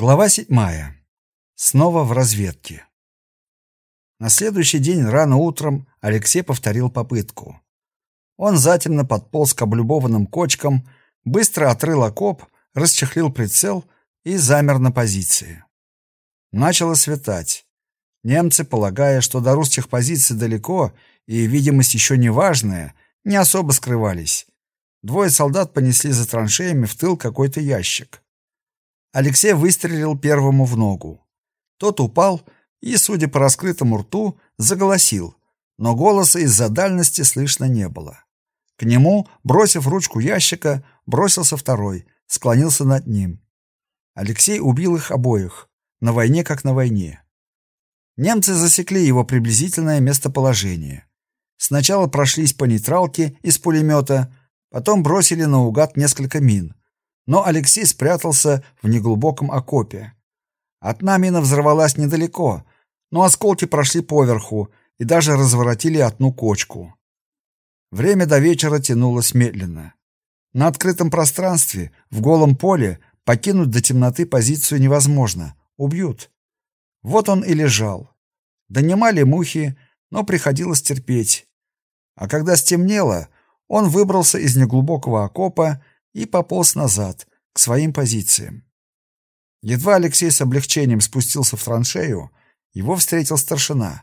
Глава седьмая. Снова в разведке. На следующий день рано утром Алексей повторил попытку. Он затемно подполз к облюбованным кочкам, быстро отрыл окоп, расчехлил прицел и замер на позиции. Начало светать. Немцы, полагая, что до русских позиций далеко и видимость еще не важная, не особо скрывались. Двое солдат понесли за траншеями в тыл какой-то ящик. Алексей выстрелил первому в ногу. Тот упал и, судя по раскрытому рту, заголосил, но голоса из-за дальности слышно не было. К нему, бросив ручку ящика, бросился второй, склонился над ним. Алексей убил их обоих, на войне как на войне. Немцы засекли его приблизительное местоположение. Сначала прошлись по нейтралке из пулемета, потом бросили наугад несколько мин, но Алексей спрятался в неглубоком окопе. Одна мина взорвалась недалеко, но осколки прошли поверху и даже разворотили одну кочку. Время до вечера тянулось медленно. На открытом пространстве, в голом поле, покинуть до темноты позицию невозможно. Убьют. Вот он и лежал. Донимали мухи, но приходилось терпеть. А когда стемнело, он выбрался из неглубокого окопа и пополз назад, к своим позициям. Едва Алексей с облегчением спустился в траншею, его встретил старшина.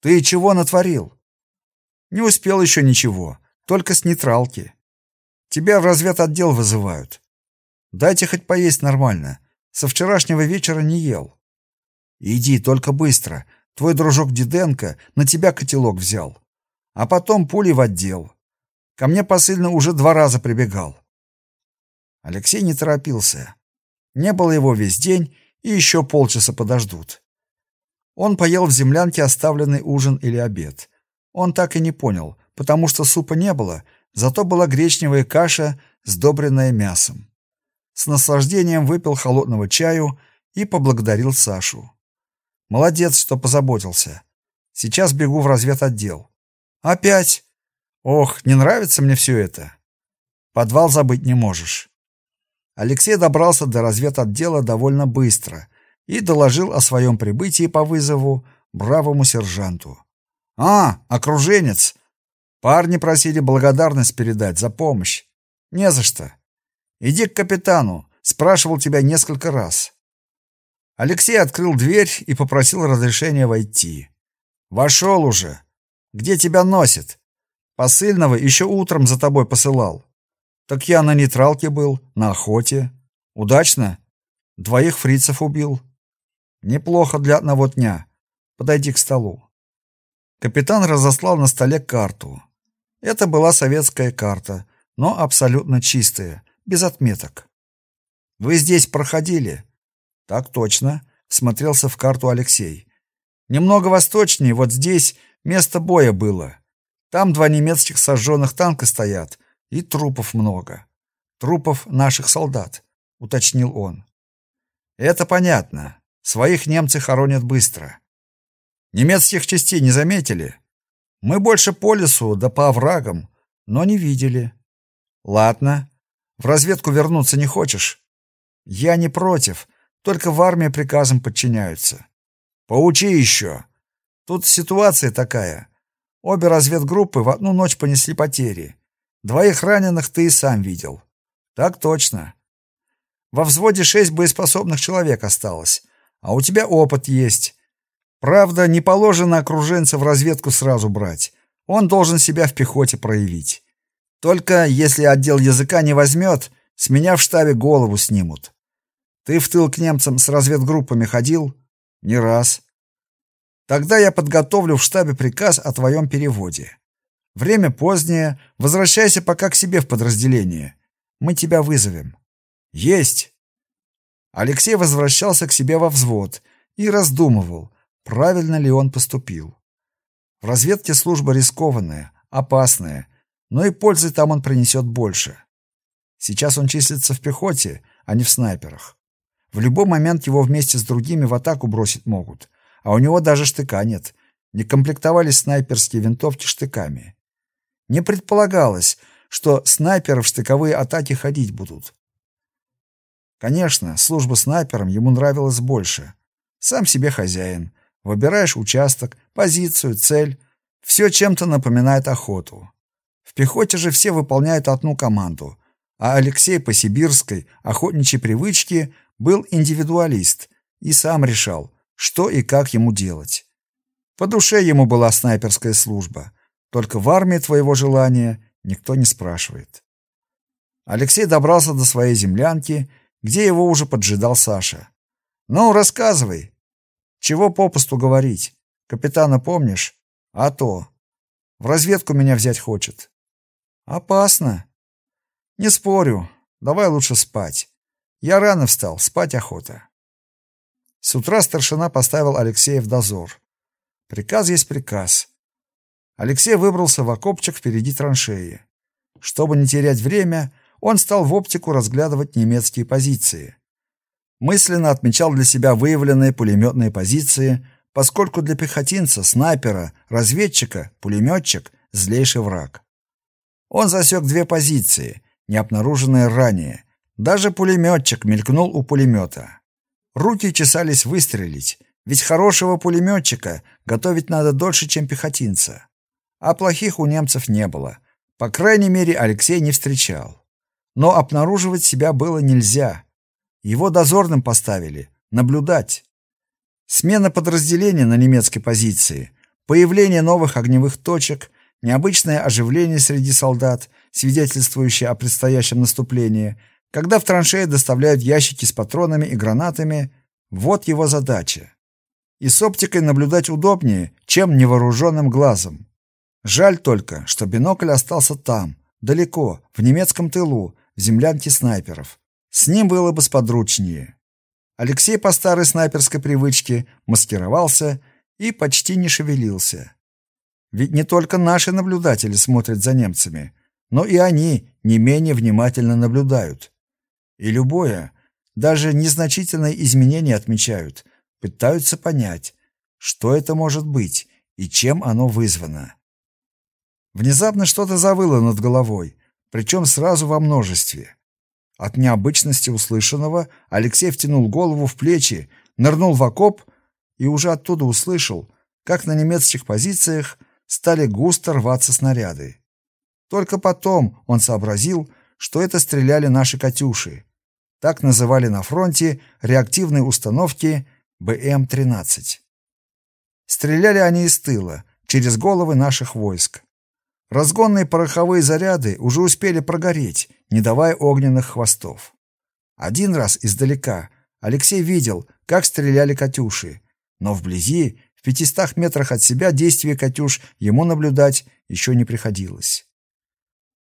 «Ты чего натворил?» «Не успел еще ничего, только с нейтралки. Тебя в разведотдел вызывают. Дайте хоть поесть нормально. Со вчерашнего вечера не ел». «Иди, только быстро. Твой дружок Диденко на тебя котелок взял. А потом пули в отдел. Ко мне посыльно уже два раза прибегал. Алексей не торопился. Не было его весь день, и еще полчаса подождут. Он поел в землянке оставленный ужин или обед. Он так и не понял, потому что супа не было, зато была гречневая каша, сдобренная мясом. С наслаждением выпил холодного чаю и поблагодарил Сашу. Молодец, что позаботился. Сейчас бегу в разведотдел. Опять? Ох, не нравится мне все это. Подвал забыть не можешь. Алексей добрался до разведотдела довольно быстро и доложил о своем прибытии по вызову бравому сержанту. «А, окруженец! Парни просили благодарность передать за помощь. Не за что. Иди к капитану, спрашивал тебя несколько раз». Алексей открыл дверь и попросил разрешения войти. «Вошел уже. Где тебя носит? Посыльного еще утром за тобой посылал. Так я на нейтралке был, на охоте. Удачно. Двоих фрицев убил. Неплохо для одного дня. Подойди к столу. Капитан разослал на столе карту. Это была советская карта, но абсолютно чистая, без отметок. Вы здесь проходили? Так точно, смотрелся в карту Алексей. Немного восточнее, вот здесь место боя было. Там два немецких сожженных танка стоят, и трупов много. Трупов наших солдат, уточнил он. Это понятно. Своих немцы хоронят быстро. Немецких частей не заметили. Мы больше по лесу да по оврагам, но не видели. Ладно. В разведку вернуться не хочешь? Я не против, только в армии приказам подчиняются. Поучи еще. Тут ситуация такая. Обе разведгруппы в одну ночь понесли потери. Двоих раненых ты и сам видел. Так точно. Во взводе шесть боеспособных человек осталось, а у тебя опыт есть. Правда, не положено окруженца в разведку сразу брать. Он должен себя в пехоте проявить. Только если отдел языка не возьмет, с меня в штабе голову снимут. Ты в тыл к немцам с разведгруппами ходил? Не раз. Тогда я подготовлю в штабе приказ о твоем переводе. Время позднее, возвращайся пока к себе в подразделение. Мы тебя вызовем. Есть. Алексей возвращался к себе во взвод и раздумывал, правильно ли он поступил. В разведке служба рискованная, опасная, но и пользы там он принесет больше. Сейчас он числится в пехоте, а не в снайперах. В любой момент его вместе с другими в атаку бросить могут, а у него даже штыка нет. Не комплектовались снайперские винтовки штыками. Не предполагалось, что снайперы в штыковые атаки ходить будут. Конечно, служба снайпером ему нравилась больше. Сам себе хозяин. Выбираешь участок, позицию, цель. Все чем-то напоминает охоту. В пехоте же все выполняют одну команду. А Алексей по сибирской охотничьей привычке был индивидуалист и сам решал, что и как ему делать. По душе ему была снайперская служба. Только в армии твоего желания никто не спрашивает. Алексей добрался до своей землянки, где его уже поджидал Саша. «Ну, рассказывай. Чего попусту говорить? Капитана помнишь? А то. В разведку меня взять хочет». «Опасно». «Не спорю. Давай лучше спать. Я рано встал, спать охота». С утра старшина поставил Алексея в дозор. Приказ есть приказ. Алексей выбрался в окопчик впереди траншеи. Чтобы не терять время, он стал в оптику разглядывать немецкие позиции. Мысленно отмечал для себя выявленные пулеметные позиции, поскольку для пехотинца, снайпера, разведчика, пулеметчик – злейший враг. Он засек две позиции, не обнаруженные ранее. Даже пулеметчик мелькнул у пулемета. Руки чесались выстрелить, ведь хорошего пулеметчика готовить надо дольше, чем пехотинца. А плохих у немцев не было. По крайней мере, Алексей не встречал. Но обнаруживать себя было нельзя. Его дозорным поставили. Наблюдать. Смена подразделения на немецкой позиции, появление новых огневых точек, необычное оживление среди солдат, свидетельствующее о предстоящем наступлении, когда в траншеи доставляют ящики с патронами и гранатами, вот его задача и с оптикой наблюдать удобнее, чем невооруженным глазом. Жаль только, что бинокль остался там, далеко, в немецком тылу, в землянке снайперов. С ним было бы сподручнее. Алексей по старой снайперской привычке маскировался и почти не шевелился. Ведь не только наши наблюдатели смотрят за немцами, но и они не менее внимательно наблюдают. И любое, даже незначительное изменение отмечают, пытаются понять, что это может быть и чем оно вызвано. Внезапно что-то завыло над головой, причем сразу во множестве. От необычности услышанного Алексей втянул голову в плечи, нырнул в окоп и уже оттуда услышал, как на немецких позициях стали густо рваться снаряды. Только потом он сообразил, что это стреляли наши «Катюши». Так называли на фронте реактивные установки БМ-13. Стреляли они из тыла, через головы наших войск. Разгонные пороховые заряды уже успели прогореть, не давая огненных хвостов. Один раз издалека Алексей видел, как стреляли «Катюши», но вблизи, в пятистах метрах от себя действия «Катюш» ему наблюдать еще не приходилось.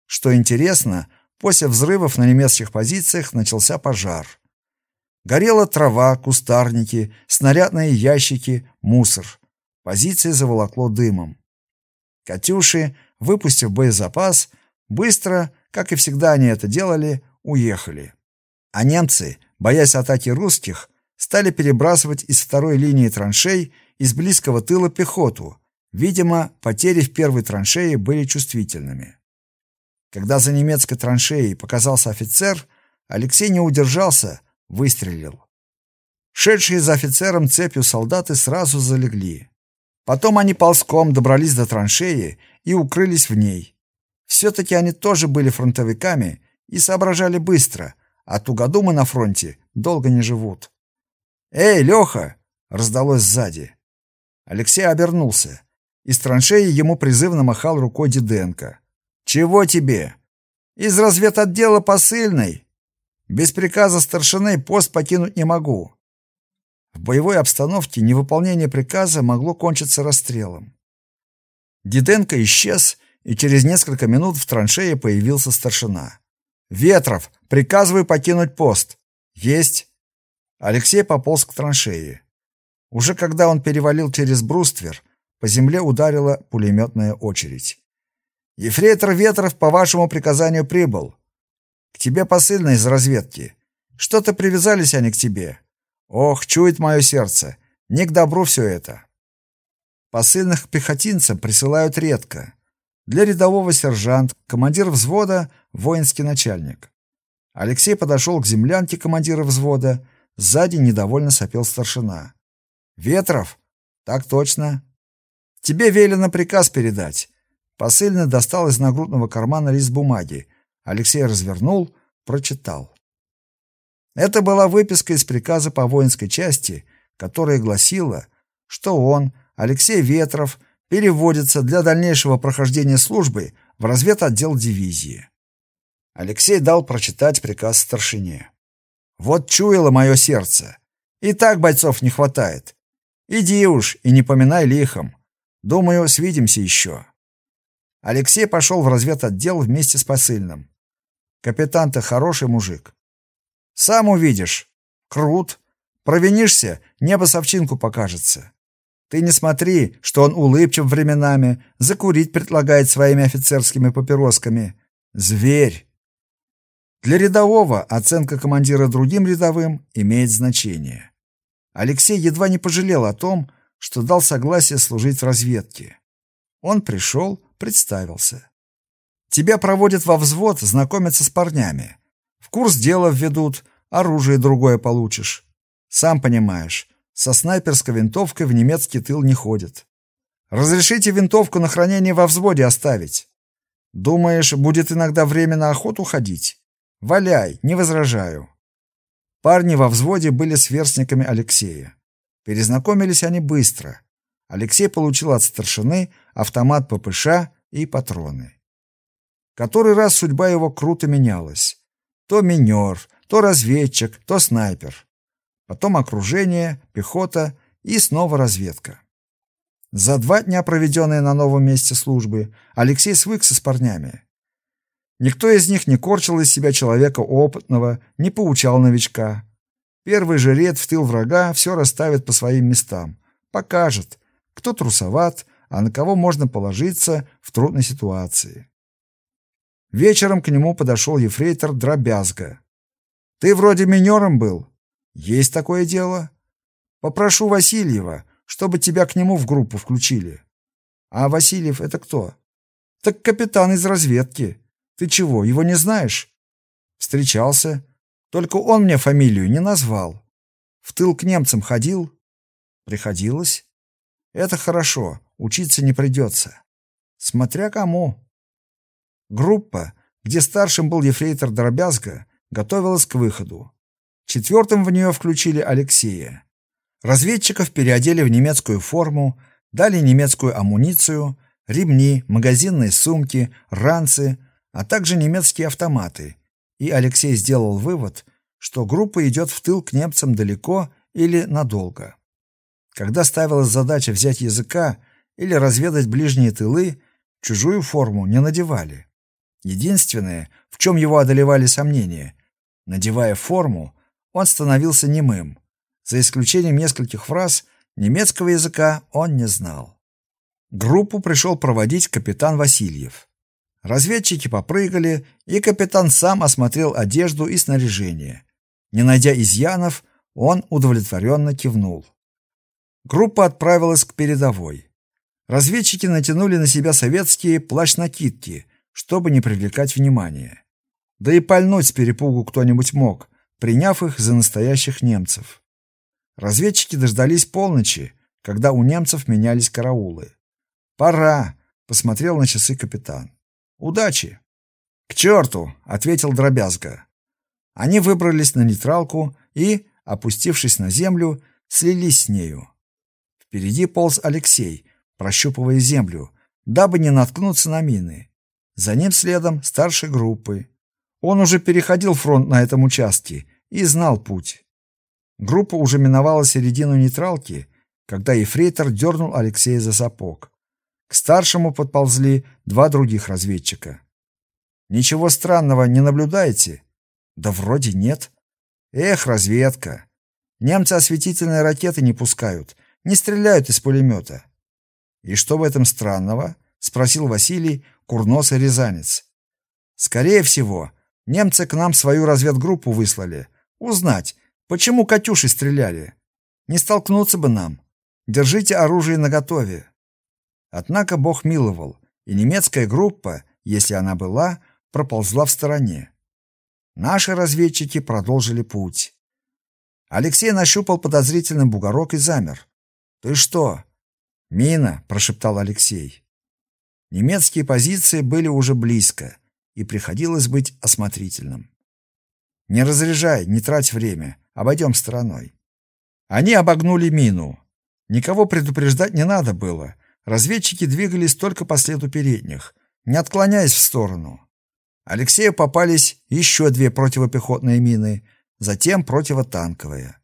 Что интересно, после взрывов на немецких позициях начался пожар. Горела трава, кустарники, снарядные ящики, мусор. Позиции заволокло дымом. «Катюши», выпустив боезапас, быстро, как и всегда они это делали, уехали. А немцы, боясь атаки русских, стали перебрасывать из второй линии траншей из близкого тыла пехоту. Видимо, потери в первой траншее были чувствительными. Когда за немецкой траншеей показался офицер, Алексей не удержался, выстрелил. Шедшие за офицером цепью солдаты сразу залегли. Потом они ползком добрались до траншеи и укрылись в ней. Все-таки они тоже были фронтовиками и соображали быстро, а тугодумы на фронте долго не живут. «Эй, Леха!» — раздалось сзади. Алексей обернулся. Из траншеи ему призывно махал рукой Диденко. «Чего тебе?» «Из разведотдела посыльной. Без приказа старшины пост покинуть не могу. В боевой обстановке невыполнение приказа могло кончиться расстрелом. Диденко исчез, и через несколько минут в траншее появился старшина. «Ветров, приказываю покинуть пост». «Есть». Алексей пополз к траншее. Уже когда он перевалил через бруствер, по земле ударила пулеметная очередь. «Ефрейтор Ветров по вашему приказанию прибыл. К тебе посыльный из разведки. Что-то привязались они к тебе. Ох, чует мое сердце. Не к добру все это. Посыльных пехотинцам присылают редко. Для рядового сержант, командир взвода, воинский начальник. Алексей подошел к землянке командира взвода, сзади недовольно сопел старшина. «Ветров?» «Так точно». «Тебе велено приказ передать». Посыльный достал из нагрудного кармана лист бумаги. Алексей развернул, прочитал. Это была выписка из приказа по воинской части, которая гласила, что он, Алексей Ветров, переводится для дальнейшего прохождения службы в разведотдел дивизии. Алексей дал прочитать приказ старшине. «Вот чуяло мое сердце. И так бойцов не хватает. Иди уж и не поминай лихом. Думаю, свидимся еще». Алексей пошел в разведотдел вместе с посыльным. Капитан-то хороший мужик. Сам увидишь. Крут. Провинишься, небо совчинку покажется. Ты не смотри, что он улыбчив временами, закурить предлагает своими офицерскими папиросками. Зверь. Для рядового оценка командира другим рядовым имеет значение. Алексей едва не пожалел о том, что дал согласие служить в разведке. Он пришел, представился. Тебя проводят во взвод, знакомятся с парнями. В курс дела введут, оружие другое получишь. Сам понимаешь, со снайперской винтовкой в немецкий тыл не ходят. Разрешите винтовку на хранение во взводе оставить. Думаешь, будет иногда время на охоту ходить? Валяй, не возражаю. Парни во взводе были сверстниками Алексея. Перезнакомились они быстро. Алексей получил от старшины автомат ППШ и патроны. Который раз судьба его круто менялась. То минер, то разведчик, то снайпер потом окружение, пехота и снова разведка. За два дня, проведенные на новом месте службы, Алексей свыкся с парнями. Никто из них не корчил из себя человека опытного, не поучал новичка. Первый же ред в тыл врага все расставит по своим местам, покажет, кто трусоват, а на кого можно положиться в трудной ситуации. Вечером к нему подошел ефрейтор Дробязга. «Ты вроде минером был, есть такое дело. Попрошу Васильева, чтобы тебя к нему в группу включили. А Васильев это кто? Так капитан из разведки. Ты чего, его не знаешь? Встречался. Только он мне фамилию не назвал. В тыл к немцам ходил? Приходилось. Это хорошо, учиться не придется. Смотря кому. Группа, где старшим был ефрейтор Дробязга, готовилась к выходу. Четвертым в нее включили Алексея. Разведчиков переодели в немецкую форму, дали немецкую амуницию, ремни, магазинные сумки, ранцы, а также немецкие автоматы. И Алексей сделал вывод, что группа идет в тыл к немцам далеко или надолго. Когда ставилась задача взять языка или разведать ближние тылы, чужую форму не надевали. Единственное, в чем его одолевали сомнения, надевая форму, он становился немым. За исключением нескольких фраз, немецкого языка он не знал. Группу пришел проводить капитан Васильев. Разведчики попрыгали, и капитан сам осмотрел одежду и снаряжение. Не найдя изъянов, он удовлетворенно кивнул. Группа отправилась к передовой. Разведчики натянули на себя советские плащ-накидки, чтобы не привлекать внимания. Да и пальнуть с перепугу кто-нибудь мог, приняв их за настоящих немцев. Разведчики дождались полночи, когда у немцев менялись караулы. «Пора!» — посмотрел на часы капитан. «Удачи!» «К черту!» — ответил Дробязга. Они выбрались на нейтралку и, опустившись на землю, слились с нею. Впереди полз Алексей, прощупывая землю, дабы не наткнуться на мины. За ним следом старшей группы. Он уже переходил фронт на этом участке и знал путь. Группа уже миновала середину нейтралки, когда ефрейтор дернул Алексея за сапог. К старшему подползли два других разведчика. «Ничего странного не наблюдаете?» «Да вроде нет». «Эх, разведка! Немцы осветительные ракеты не пускают, не стреляют из пулемета». «И что в этом странного?» — спросил Василий, курносый рязанец. «Скорее всего, немцы к нам свою разведгруппу выслали, Узнать, почему «Катюши» стреляли. Не столкнуться бы нам. Держите оружие наготове. Однако Бог миловал, и немецкая группа, если она была, проползла в стороне. Наши разведчики продолжили путь. Алексей нащупал подозрительный бугорок и замер. «Ты что?» «Мина», — прошептал Алексей. Немецкие позиции были уже близко, и приходилось быть осмотрительным. «Не разряжай, не трать время, обойдем стороной». Они обогнули мину. Никого предупреждать не надо было. Разведчики двигались только по следу передних, не отклоняясь в сторону. Алексею попались еще две противопехотные мины, затем противотанковые.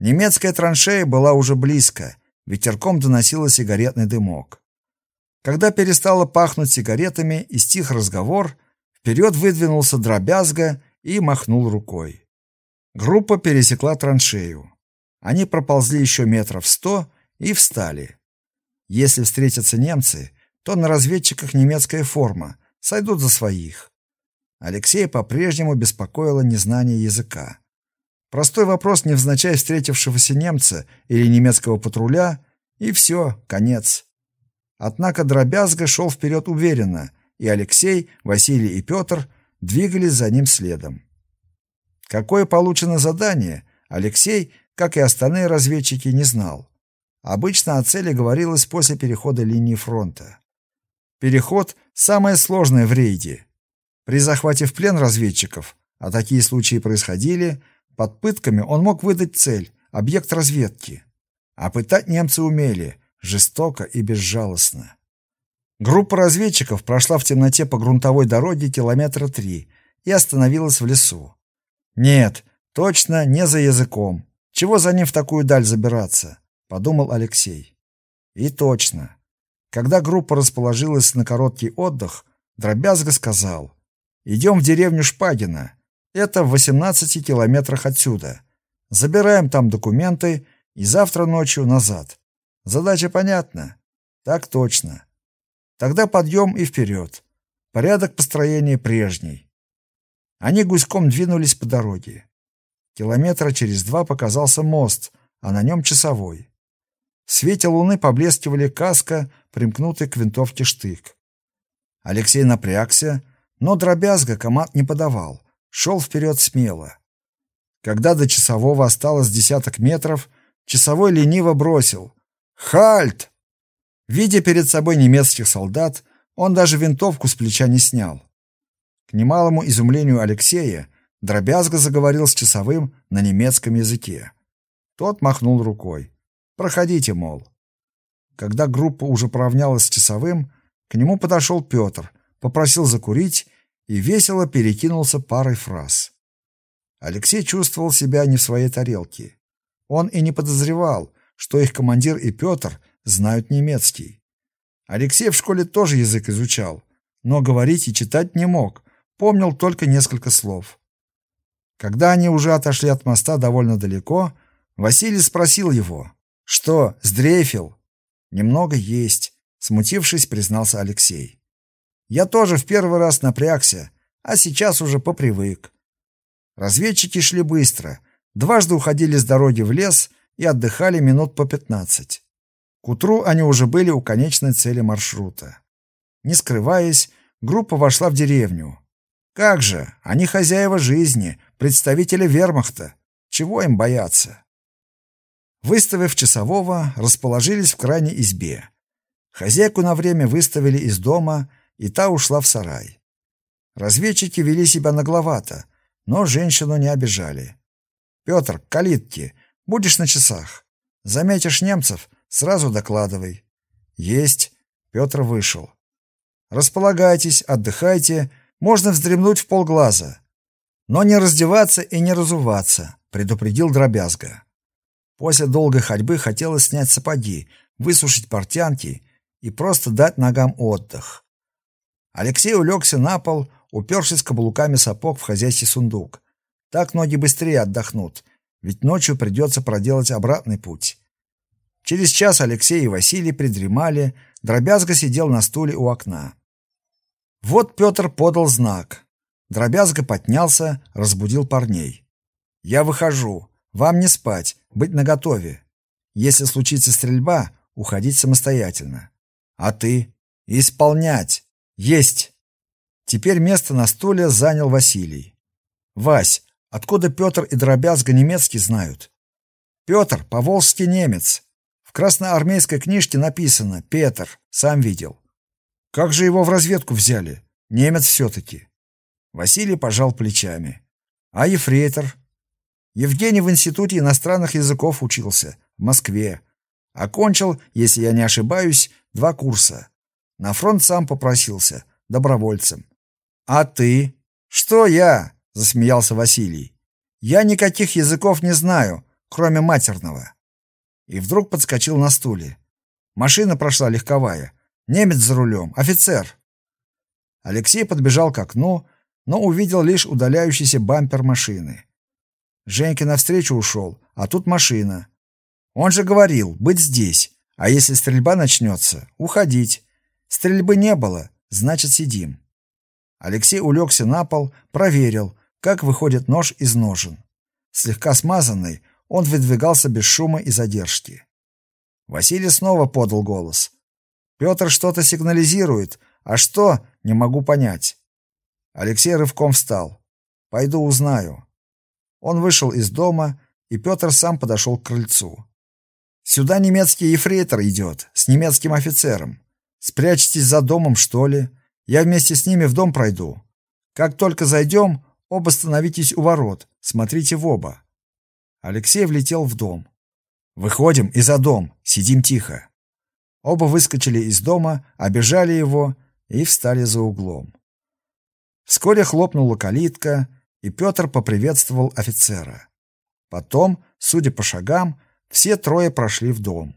Немецкая траншея была уже близко, ветерком доносился сигаретный дымок. Когда перестало пахнуть сигаретами и стих разговор, вперед выдвинулся дробязга и махнул рукой. Группа пересекла траншею. Они проползли еще метров сто и встали. Если встретятся немцы, то на разведчиках немецкая форма, сойдут за своих. Алексея по-прежнему беспокоило незнание языка. Простой вопрос невзначай встретившегося немца или немецкого патруля, и все, конец. Однако Дробязга шел вперед уверенно, и Алексей, Василий и Петр двигались за ним следом. Какое получено задание, Алексей, как и остальные разведчики, не знал. Обычно о цели говорилось после перехода линии фронта. Переход – самое сложное в рейде. При захвате в плен разведчиков, а такие случаи происходили, под пытками он мог выдать цель – объект разведки. А пытать немцы умели, жестоко и безжалостно. Группа разведчиков прошла в темноте по грунтовой дороге километра три и остановилась в лесу. Нет, точно не за языком. Чего за ним в такую даль забираться? Подумал Алексей. И точно. Когда группа расположилась на короткий отдых, Дробязга сказал, «Идем в деревню Шпагина. Это в 18 километрах отсюда. Забираем там документы и завтра ночью назад. Задача понятна?» «Так точно. Тогда подъем и вперед. Порядок построения прежний». Они гуськом двинулись по дороге. Километра через два показался мост, а на нем часовой. В свете луны поблескивали каска, примкнутый к винтовке штык. Алексей напрягся, но дробязга команд не подавал, шел вперед смело. Когда до часового осталось десяток метров, часовой лениво бросил «Хальт!». Видя перед собой немецких солдат, он даже винтовку с плеча не снял. К немалому изумлению Алексея, дробязга заговорил с часовым на немецком языке. Тот махнул рукой. Проходите, мол. Когда группа уже поравнялась с часовым, к нему подошел Петр, попросил закурить и весело перекинулся парой фраз. Алексей чувствовал себя не в своей тарелке. Он и не подозревал, что их командир и Петр знают немецкий. Алексей в школе тоже язык изучал, но говорить и читать не мог, помнил только несколько слов. Когда они уже отошли от моста довольно далеко, Василий спросил его, «Что, сдрейфил?» «Немного есть», — смутившись, признался Алексей. «Я тоже в первый раз напрягся, а сейчас уже попривык». Разведчики шли быстро, дважды уходили с дороги в лес и отдыхали минут по пятнадцать. К утру они уже были у конечной цели маршрута. Не скрываясь, группа вошла в деревню. Как же, они хозяева жизни, представители вермахта. Чего им бояться? Выставив часового, расположились в крайней избе. Хозяйку на время выставили из дома, и та ушла в сарай. Разведчики вели себя нагловато, но женщину не обижали. «Петр, к калитке, будешь на часах. Заметишь немцев, сразу докладывай». «Есть». Петр вышел. «Располагайтесь, отдыхайте, можно вздремнуть в полглаза. Но не раздеваться и не разуваться», — предупредил Дробязга. После долгой ходьбы хотелось снять сапоги, высушить портянки и просто дать ногам отдых. Алексей улегся на пол, упершись каблуками сапог в хозяйский сундук. Так ноги быстрее отдохнут, ведь ночью придется проделать обратный путь. Через час Алексей и Василий придремали, Дробязга сидел на стуле у окна. Вот Петр подал знак. Дробязга поднялся, разбудил парней. «Я выхожу. Вам не спать, быть наготове. Если случится стрельба, уходить самостоятельно. А ты? Исполнять. Есть. Теперь место на стуле занял Василий. Вась, откуда Петр и Дробязга немецкий знают? Петр, поволжский немец. В красноармейской книжке написано «Петр», сам видел. Как же его в разведку взяли? Немец все-таки. Василий пожал плечами. А ефрейтор? Евгений в Институте иностранных языков учился, в Москве. Окончил, если я не ошибаюсь, два курса. На фронт сам попросился, добровольцем. А ты? Что я? Засмеялся Василий. Я никаких языков не знаю, кроме матерного. И вдруг подскочил на стуле. Машина прошла легковая. Немец за рулем, офицер. Алексей подбежал к окну, но увидел лишь удаляющийся бампер машины. Женька навстречу ушел, а тут машина. Он же говорил, быть здесь, а если стрельба начнется, уходить. Стрельбы не было, значит, сидим. Алексей улегся на пол, проверил, как выходит нож из ножен. Слегка смазанный, он выдвигался без шума и задержки. Василий снова подал голос. Петр что-то сигнализирует, а что, не могу понять. Алексей рывком встал. Пойду узнаю. Он вышел из дома, и Петр сам подошел к крыльцу. Сюда немецкий ефрейтор идет, с немецким офицером. Спрячьтесь за домом, что ли? Я вместе с ними в дом пройду. Как только зайдем, оба становитесь у ворот, смотрите в оба. Алексей влетел в дом. Выходим и за дом, сидим тихо. Оба выскочили из дома, обежали его и встали за углом. Вскоре хлопнула калитка, и Петр поприветствовал офицера. Потом, судя по шагам, все трое прошли в дом.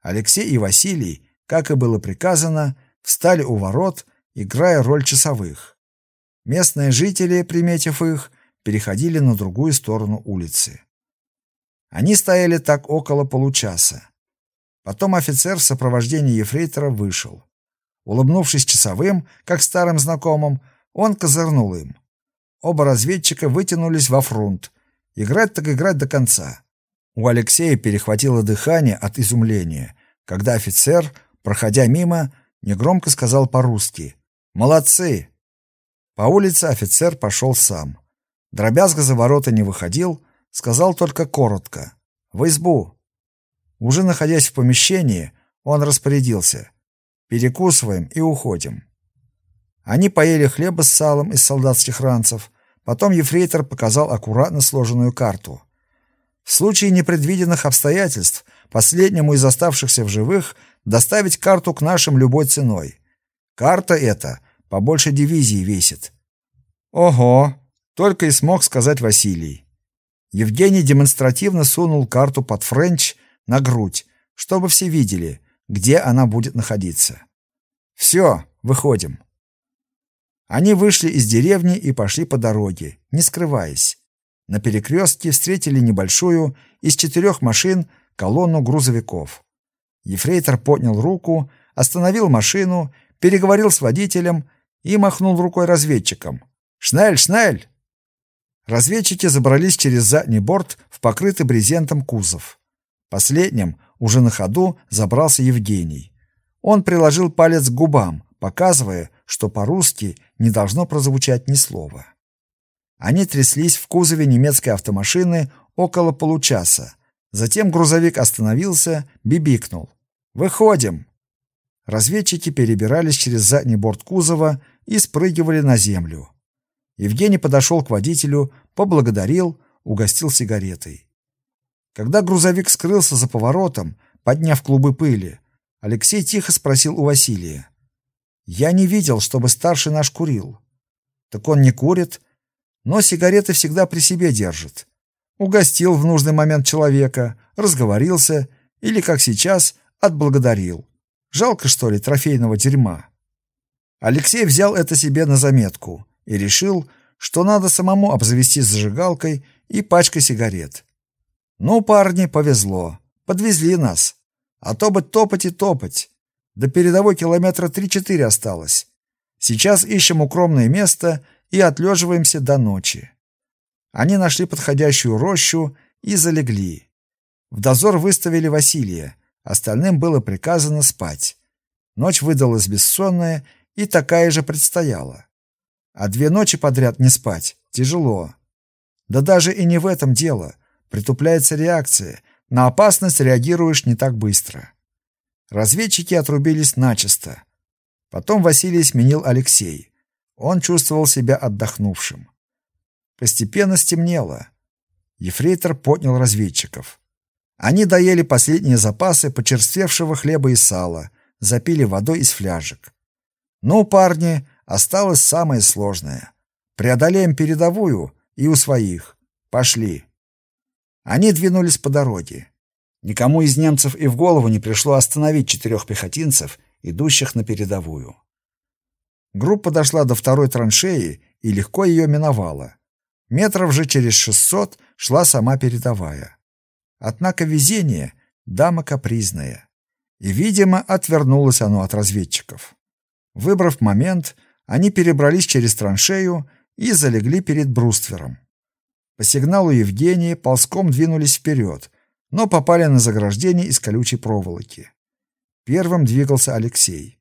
Алексей и Василий, как и было приказано, встали у ворот, играя роль часовых. Местные жители, приметив их, переходили на другую сторону улицы. Они стояли так около получаса. Потом офицер в сопровождении ефрейтора вышел. Улыбнувшись часовым, как старым знакомым, он козырнул им. Оба разведчика вытянулись во фронт. Играть так играть до конца. У Алексея перехватило дыхание от изумления, когда офицер, проходя мимо, негромко сказал по-русски «Молодцы!». По улице офицер пошел сам. Дробязга за ворота не выходил, сказал только коротко «В избу». Уже находясь в помещении, он распорядился «Перекусываем и уходим». Они поели хлеба с салом из солдатских ранцев, потом ефрейтор показал аккуратно сложенную карту. В случае непредвиденных обстоятельств последнему из оставшихся в живых доставить карту к нашим любой ценой. Карта эта побольше дивизии весит. Ого, только и смог сказать Василий. Евгений демонстративно сунул карту под френч на грудь, чтобы все видели, где она будет находиться. Все, выходим. Они вышли из деревни и пошли по дороге, не скрываясь. На перекрестке встретили небольшую из четырех машин колонну грузовиков. Ефрейтор поднял руку, остановил машину, переговорил с водителем и махнул рукой разведчикам. «Шнель, шнель!» Разведчики забрались через задний борт в покрытый брезентом кузов. Последним, уже на ходу, забрался Евгений. Он приложил палец к губам, показывая, что по-русски не должно прозвучать ни слова. Они тряслись в кузове немецкой автомашины около получаса. Затем грузовик остановился, бибикнул. «Выходим!» Разведчики перебирались через задний борт кузова и спрыгивали на землю. Евгений подошел к водителю, поблагодарил, угостил сигаретой. Когда грузовик скрылся за поворотом, подняв клубы пыли, Алексей тихо спросил у Василия. Я не видел, чтобы старший наш курил. Так он не курит, но сигареты всегда при себе держит. Угостил в нужный момент человека, разговорился или, как сейчас, отблагодарил. Жалко, что ли, трофейного дерьма. Алексей взял это себе на заметку и решил, что надо самому обзавестись зажигалкой и пачкой сигарет. Ну, парни, повезло. Подвезли нас. А то бы топать и топать. До передовой километра 3-4 осталось. Сейчас ищем укромное место и отлеживаемся до ночи. Они нашли подходящую рощу и залегли. В дозор выставили Василия, остальным было приказано спать. Ночь выдалась бессонная и такая же предстояла. А две ночи подряд не спать тяжело. Да даже и не в этом дело. Притупляется реакция. На опасность реагируешь не так быстро. Разведчики отрубились начисто. Потом Василий сменил Алексей. Он чувствовал себя отдохнувшим. Постепенно стемнело. Ефрейтор поднял разведчиков. Они доели последние запасы почерствевшего хлеба и сала, запили водой из фляжек. Ну, парни, осталось самое сложное. Преодолеем передовую и у своих. Пошли. Они двинулись по дороге. Никому из немцев и в голову не пришло остановить четырех пехотинцев, идущих на передовую. Группа дошла до второй траншеи и легко ее миновала. Метров же через шестьсот шла сама передовая. Однако везение — дама капризная. И, видимо, отвернулось оно от разведчиков. Выбрав момент, они перебрались через траншею и залегли перед бруствером. По сигналу Евгения ползком двинулись вперед, но попали на заграждение из колючей проволоки. Первым двигался Алексей.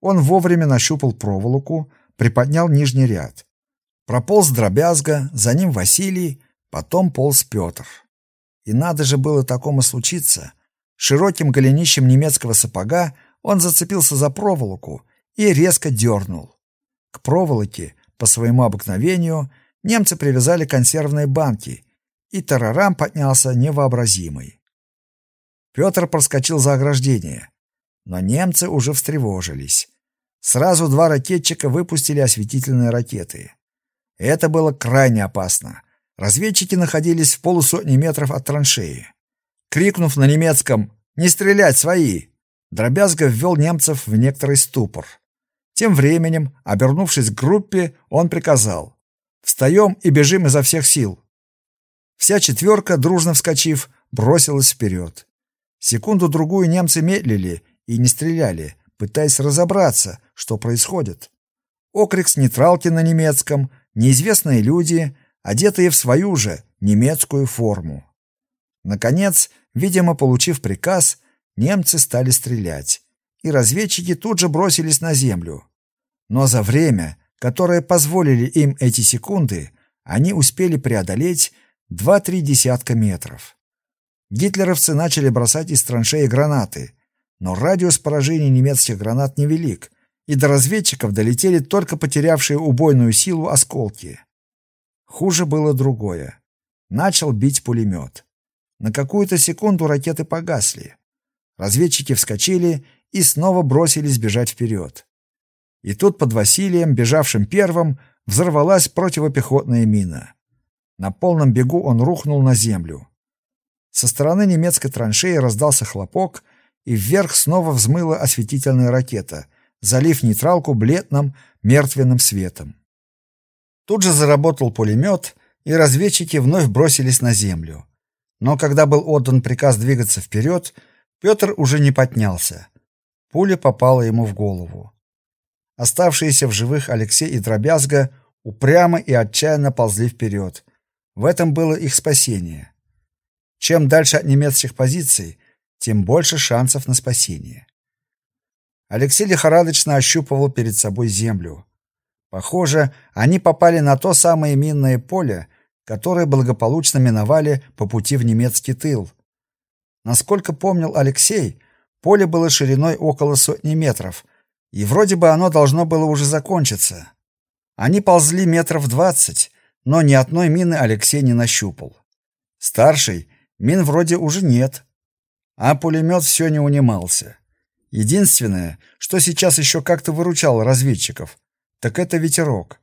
Он вовремя нащупал проволоку, приподнял нижний ряд. Прополз дробязга, за ним Василий, потом полз Петр. И надо же было такому случиться. Широким голенищем немецкого сапога он зацепился за проволоку и резко дернул. К проволоке, по своему обыкновению, немцы привязали консервные банки, и тарарам поднялся невообразимый. Петр проскочил за ограждение, но немцы уже встревожились. Сразу два ракетчика выпустили осветительные ракеты. Это было крайне опасно. Разведчики находились в полусотни метров от траншеи. Крикнув на немецком «Не стрелять, свои!», Дробязга ввел немцев в некоторый ступор. Тем временем, обернувшись к группе, он приказал «Встаем и бежим изо всех сил». Вся четверка, дружно вскочив, бросилась вперед. Секунду-другую немцы медлили и не стреляли, пытаясь разобраться, что происходит. Окрик с нейтралки на немецком, неизвестные люди, одетые в свою же немецкую форму. Наконец, видимо, получив приказ, немцы стали стрелять, и разведчики тут же бросились на землю. Но за время, которое позволили им эти секунды, они успели преодолеть два-три десятка метров. Гитлеровцы начали бросать из траншеи гранаты, но радиус поражения немецких гранат невелик, и до разведчиков долетели только потерявшие убойную силу осколки. Хуже было другое. Начал бить пулемет. На какую-то секунду ракеты погасли. Разведчики вскочили и снова бросились бежать вперед. И тут под Василием, бежавшим первым, взорвалась противопехотная мина. На полном бегу он рухнул на землю. Со стороны немецкой траншеи раздался хлопок, и вверх снова взмыла осветительная ракета, залив нейтралку бледным мертвенным светом. Тут же заработал пулемет, и разведчики вновь бросились на землю. Но когда был отдан приказ двигаться вперед, Петр уже не поднялся. Пуля попала ему в голову. Оставшиеся в живых Алексей и Дробязга упрямо и отчаянно ползли вперед. В этом было их спасение. Чем дальше от немецких позиций, тем больше шансов на спасение. Алексей лихорадочно ощупывал перед собой землю. Похоже, они попали на то самое минное поле, которое благополучно миновали по пути в немецкий тыл. Насколько помнил Алексей, поле было шириной около сотни метров, и вроде бы оно должно было уже закончиться. Они ползли метров двадцать, но ни одной мины Алексей не нащупал. Старший, мин вроде уже нет, а пулемет все не унимался. Единственное, что сейчас еще как-то выручало разведчиков, так это ветерок.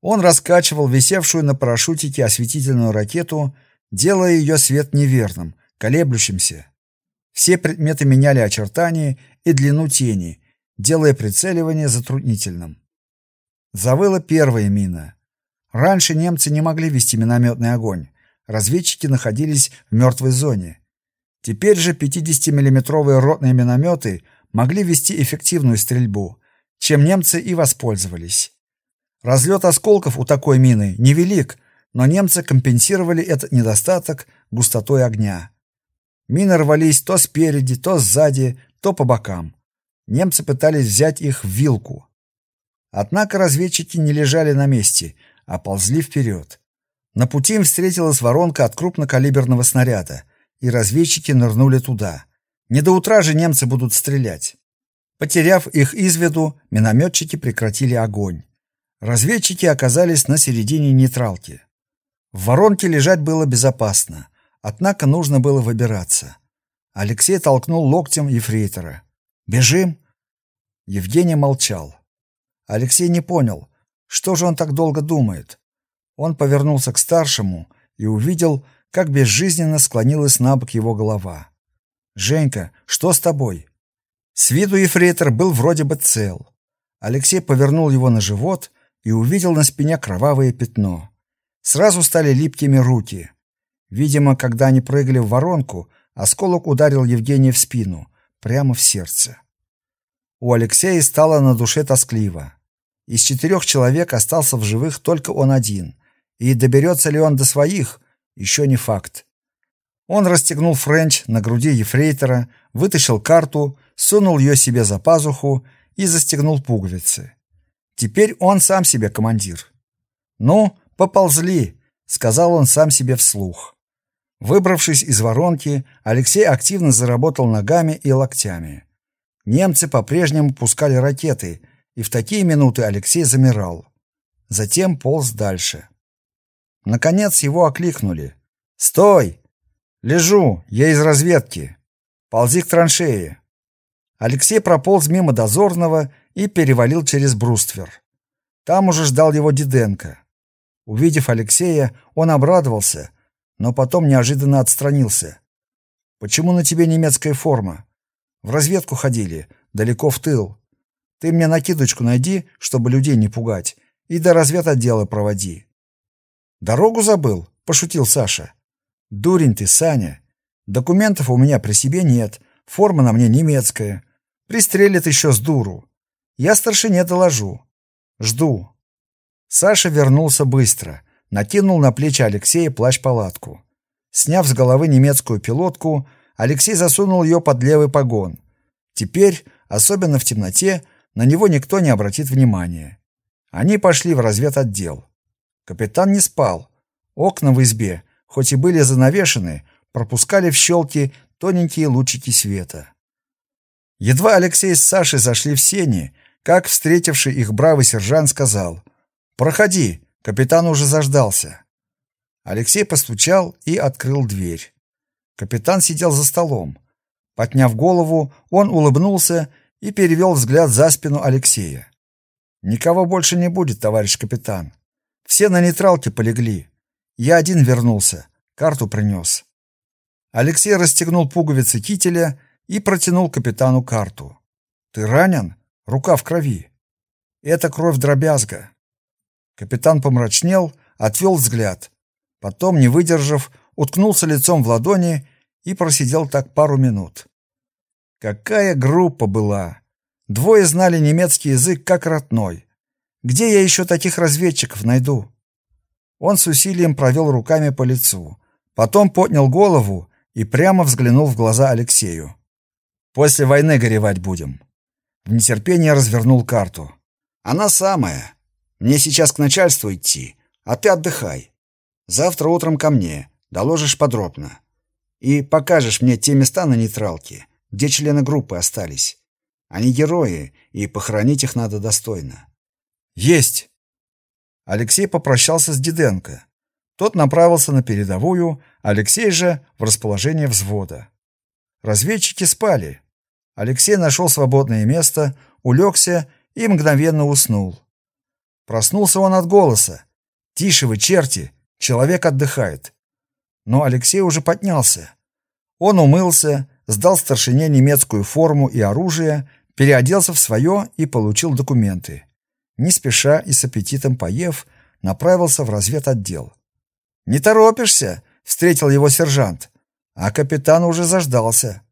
Он раскачивал висевшую на парашютике осветительную ракету, делая ее свет неверным, колеблющимся. Все предметы меняли очертания и длину тени, делая прицеливание затруднительным. Завыла первая мина. Раньше немцы не могли вести минометный огонь. Разведчики находились в мертвой зоне. Теперь же 50-миллиметровые ротные минометы могли вести эффективную стрельбу, чем немцы и воспользовались. Разлет осколков у такой мины невелик, но немцы компенсировали этот недостаток густотой огня. Мины рвались то спереди, то сзади, то по бокам. Немцы пытались взять их в вилку. Однако разведчики не лежали на месте, а ползли вперед. На пути им встретилась воронка от крупнокалиберного снаряда, и разведчики нырнули туда. Не до утра же немцы будут стрелять. Потеряв их из виду, минометчики прекратили огонь. Разведчики оказались на середине нейтралки. В воронке лежать было безопасно, однако нужно было выбираться. Алексей толкнул локтем ефрейтора. «Бежим?» Евгений молчал. Алексей не понял, что же он так долго думает. Он повернулся к старшему и увидел, как безжизненно склонилась на бок его голова. «Женька, что с тобой?» С виду ефрейтор был вроде бы цел. Алексей повернул его на живот и увидел на спине кровавое пятно. Сразу стали липкими руки. Видимо, когда они прыгали в воронку, осколок ударил Евгения в спину, прямо в сердце. У Алексея стало на душе тоскливо. Из четырех человек остался в живых только он один, и доберется ли он до своих, еще не факт. Он расстегнул френч на груди ефрейтора, вытащил карту, сунул ее себе за пазуху и застегнул пуговицы. Теперь он сам себе командир. «Ну, поползли», — сказал он сам себе вслух. Выбравшись из воронки, Алексей активно заработал ногами и локтями. Немцы по-прежнему пускали ракеты, и в такие минуты Алексей замирал. Затем полз дальше. Наконец его окликнули. «Стой! Лежу, я из разведки. Ползи к траншее». Алексей прополз мимо дозорного и перевалил через бруствер. Там уже ждал его Диденко. Увидев Алексея, он обрадовался, но потом неожиданно отстранился. «Почему на тебе немецкая форма? В разведку ходили, далеко в тыл. Ты мне накидочку найди, чтобы людей не пугать, и до разведотдела проводи. «Дорогу забыл?» — пошутил Саша. «Дурень ты, Саня. Документов у меня при себе нет, форма на мне немецкая. Пристрелят еще с дуру. Я старшине доложу. Жду». Саша вернулся быстро, накинул на плечи Алексея плащ-палатку. Сняв с головы немецкую пилотку, Алексей засунул ее под левый погон. Теперь, особенно в темноте, на него никто не обратит внимания. Они пошли в разведотдел. Капитан не спал. Окна в избе, хоть и были занавешены, пропускали в щелки тоненькие лучики света. Едва Алексей с Сашей зашли в сени, как встретивший их бравый сержант сказал «Проходи, капитан уже заждался». Алексей постучал и открыл дверь. Капитан сидел за столом. Подняв голову, он улыбнулся и перевел взгляд за спину Алексея. «Никого больше не будет, товарищ капитан. Все на нейтралке полегли. Я один вернулся, карту принес. Алексей расстегнул пуговицы кителя и протянул капитану карту. «Ты ранен? Рука в крови». «Это кровь дробязга». Капитан помрачнел, отвел взгляд. Потом, не выдержав, уткнулся лицом в ладони и просидел так пару минут. Какая группа была! Двое знали немецкий язык как родной. Где я еще таких разведчиков найду? Он с усилием провел руками по лицу, потом поднял голову и прямо взглянул в глаза Алексею. После войны горевать будем. В нетерпении развернул карту. Она самая. Мне сейчас к начальству идти, а ты отдыхай. Завтра утром ко мне, доложишь подробно. И покажешь мне те места на нейтралке, где члены группы остались. Они герои, и похоронить их надо достойно. Есть. Алексей попрощался с Диденко. Тот направился на передовую, Алексей же в расположение взвода. Разведчики спали. Алексей нашел свободное место, улегся и мгновенно уснул. Проснулся он от голоса. «Тише вы, черти! Человек отдыхает!» Но Алексей уже поднялся. Он умылся, сдал старшине немецкую форму и оружие, переоделся в свое и получил документы не спеша и с аппетитом поев, направился в разведотдел. «Не торопишься?» — встретил его сержант. А капитан уже заждался.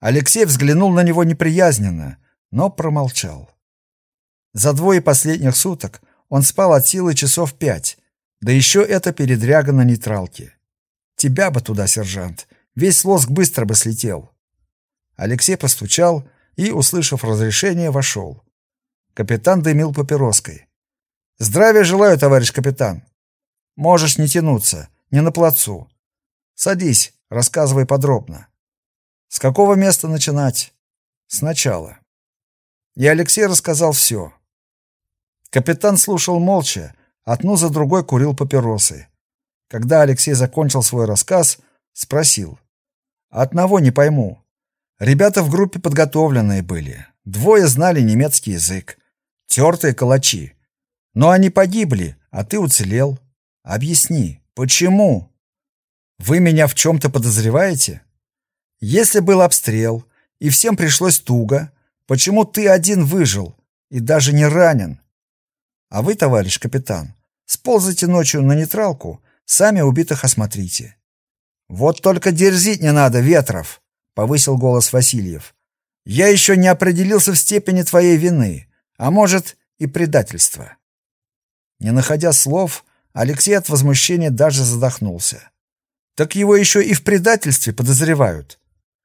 Алексей взглянул на него неприязненно, но промолчал. За двое последних суток он спал от силы часов пять, да еще это передряга на нейтралке. Тебя бы туда, сержант, весь лоск быстро бы слетел. Алексей постучал и, услышав разрешение, вошел. Капитан дымил папироской. «Здравия желаю, товарищ капитан!» Можешь не тянуться, не на плацу. Садись, рассказывай подробно. С какого места начинать? Сначала. И Алексей рассказал все. Капитан слушал молча, одну за другой курил папиросы. Когда Алексей закончил свой рассказ, спросил. «Одного не пойму. Ребята в группе подготовленные были. Двое знали немецкий язык. Тертые калачи. Но они погибли, а ты уцелел. Объясни, почему? Вы меня в чем-то подозреваете? Если был обстрел, и всем пришлось туго, почему ты один выжил и даже не ранен? А вы, товарищ капитан, сползайте ночью на нейтралку, сами убитых осмотрите. Вот только дерзить не надо, Ветров, повысил голос Васильев. Я еще не определился в степени твоей вины, а может и предательства. Не находя слов, Алексей от возмущения даже задохнулся. Так его еще и в предательстве подозревают.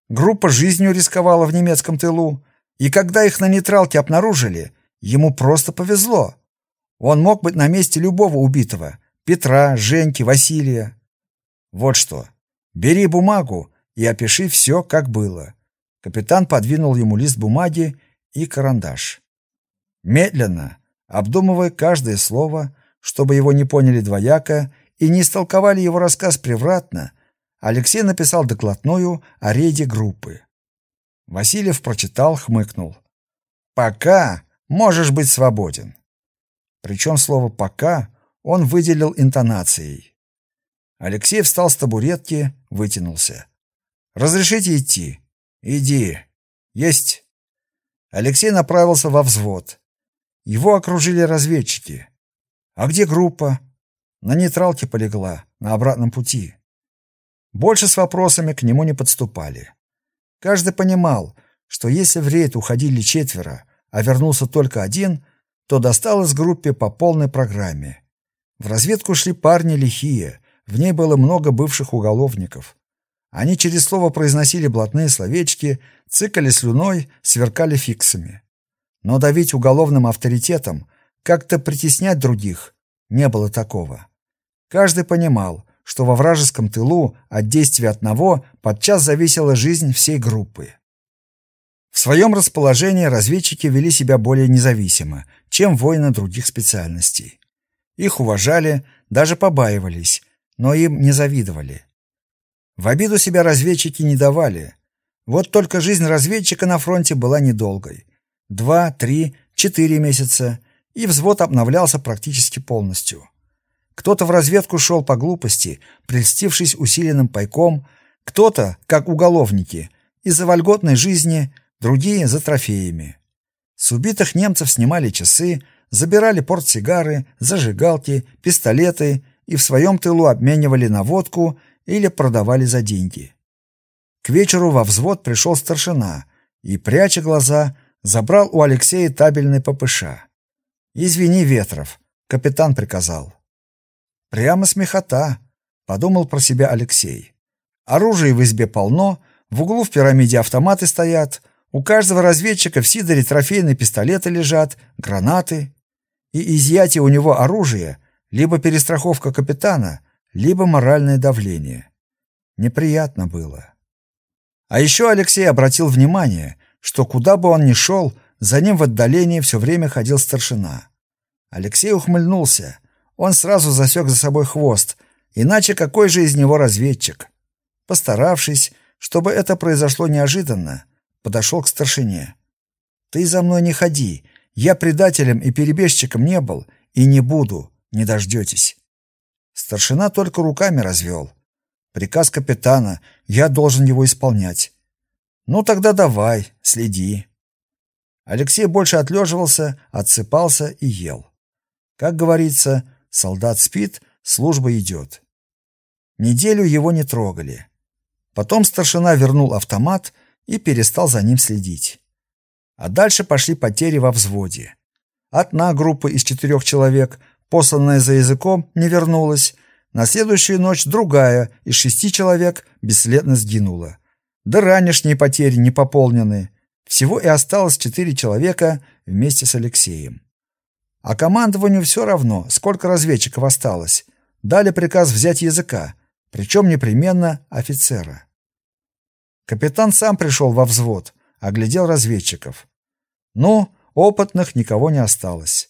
Группа жизнью рисковала в немецком тылу, и когда их на нейтралке обнаружили, ему просто повезло. Он мог быть на месте любого убитого — Петра, Женьки, Василия. Вот что. Бери бумагу и опиши все, как было. Капитан подвинул ему лист бумаги и карандаш. Медленно, обдумывая каждое слово, чтобы его не поняли двояко и не истолковали его рассказ превратно, Алексей написал докладную о рейде группы. Васильев прочитал, хмыкнул. «Пока можешь быть свободен». Причем слово «пока» он выделил интонацией. Алексей встал с табуретки, вытянулся. «Разрешите идти?» «Иди». «Есть». Алексей направился во взвод. Его окружили разведчики. «А где группа?» «На нейтралке полегла, на обратном пути». Больше с вопросами к нему не подступали. Каждый понимал, что если в рейд уходили четверо, а вернулся только один, то досталось группе по полной программе. В разведку шли парни лихие, в ней было много бывших уголовников. Они через слово произносили блатные словечки, цикали слюной, сверкали фиксами. Но давить уголовным авторитетом, как-то притеснять других, не было такого. Каждый понимал, что во вражеском тылу от действия одного подчас зависела жизнь всей группы. В своем расположении разведчики вели себя более независимо, чем воины других специальностей. Их уважали, даже побаивались, но им не завидовали. В обиду себя разведчики не давали. Вот только жизнь разведчика на фронте была недолгой. Два, три, четыре месяца, и взвод обновлялся практически полностью. Кто-то в разведку шел по глупости, прельстившись усиленным пайком, кто-то, как уголовники, из-за вольготной жизни, другие — за трофеями. С убитых немцев снимали часы, забирали портсигары, зажигалки, пистолеты и в своем тылу обменивали на водку или продавали за деньги. К вечеру во взвод пришел старшина и, пряча глаза, забрал у Алексея табельный ППШ. «Извини, Ветров», — капитан приказал. «Прямо смехота», — подумал про себя Алексей. «Оружия в избе полно, в углу в пирамиде автоматы стоят, у каждого разведчика в сидоре трофейные пистолеты лежат, гранаты. И изъятие у него оружия — либо перестраховка капитана, либо моральное давление. Неприятно было. А еще Алексей обратил внимание, что куда бы он ни шел, за ним в отдалении все время ходил старшина. Алексей ухмыльнулся. Он сразу засек за собой хвост, иначе какой же из него разведчик? Постаравшись, чтобы это произошло неожиданно, подошел к старшине. «Ты за мной не ходи. Я предателем и перебежчиком не был и не буду. Не дождетесь». Старшина только руками развел. Приказ капитана, я должен его исполнять. Ну тогда давай, следи. Алексей больше отлеживался, отсыпался и ел. Как говорится, солдат спит, служба идет. Неделю его не трогали. Потом старшина вернул автомат и перестал за ним следить. А дальше пошли потери во взводе. Одна группа из четырех человек посланная за языком, не вернулась. На следующую ночь другая из шести человек бесследно сгинула. Да ранешние потери не пополнены. Всего и осталось четыре человека вместе с Алексеем. А командованию все равно, сколько разведчиков осталось. дали приказ взять языка, причем непременно офицера. Капитан сам пришел во взвод, оглядел разведчиков. Ну, опытных никого не осталось.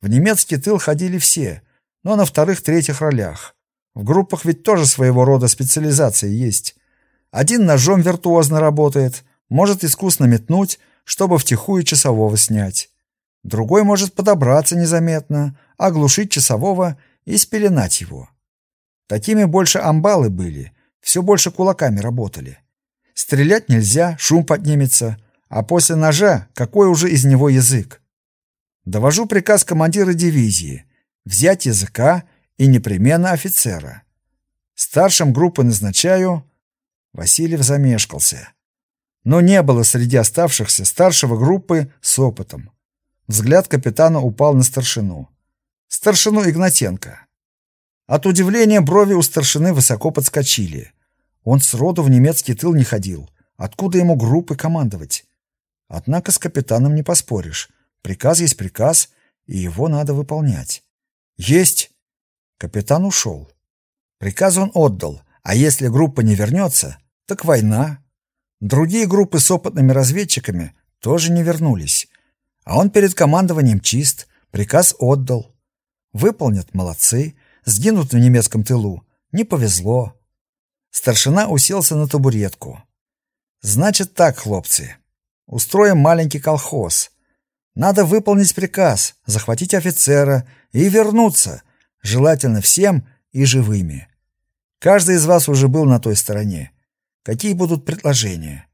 В немецкий тыл ходили все, но на вторых-третьих ролях. В группах ведь тоже своего рода специализация есть. Один ножом виртуозно работает, может искусно метнуть, чтобы втихую часового снять. Другой может подобраться незаметно, оглушить часового и спеленать его. Такими больше амбалы были, все больше кулаками работали. Стрелять нельзя, шум поднимется, а после ножа какой уже из него язык? Довожу приказ командира дивизии взять языка и непременно офицера. Старшим группы назначаю. Васильев замешкался. Но не было среди оставшихся старшего группы с опытом. Взгляд капитана упал на старшину. Старшину Игнатенко. От удивления брови у старшины высоко подскочили. Он сроду в немецкий тыл не ходил. Откуда ему группы командовать? Однако с капитаном не поспоришь. Приказ есть приказ, и его надо выполнять. Есть. Капитан ушел. Приказ он отдал, а если группа не вернется, так война. Другие группы с опытными разведчиками тоже не вернулись. А он перед командованием чист, приказ отдал. Выполнят, молодцы, сгинут в немецком тылу. Не повезло. Старшина уселся на табуретку. Значит так, хлопцы. Устроим маленький колхоз. Надо выполнить приказ, захватить офицера и вернуться, желательно всем и живыми. Каждый из вас уже был на той стороне. Какие будут предложения?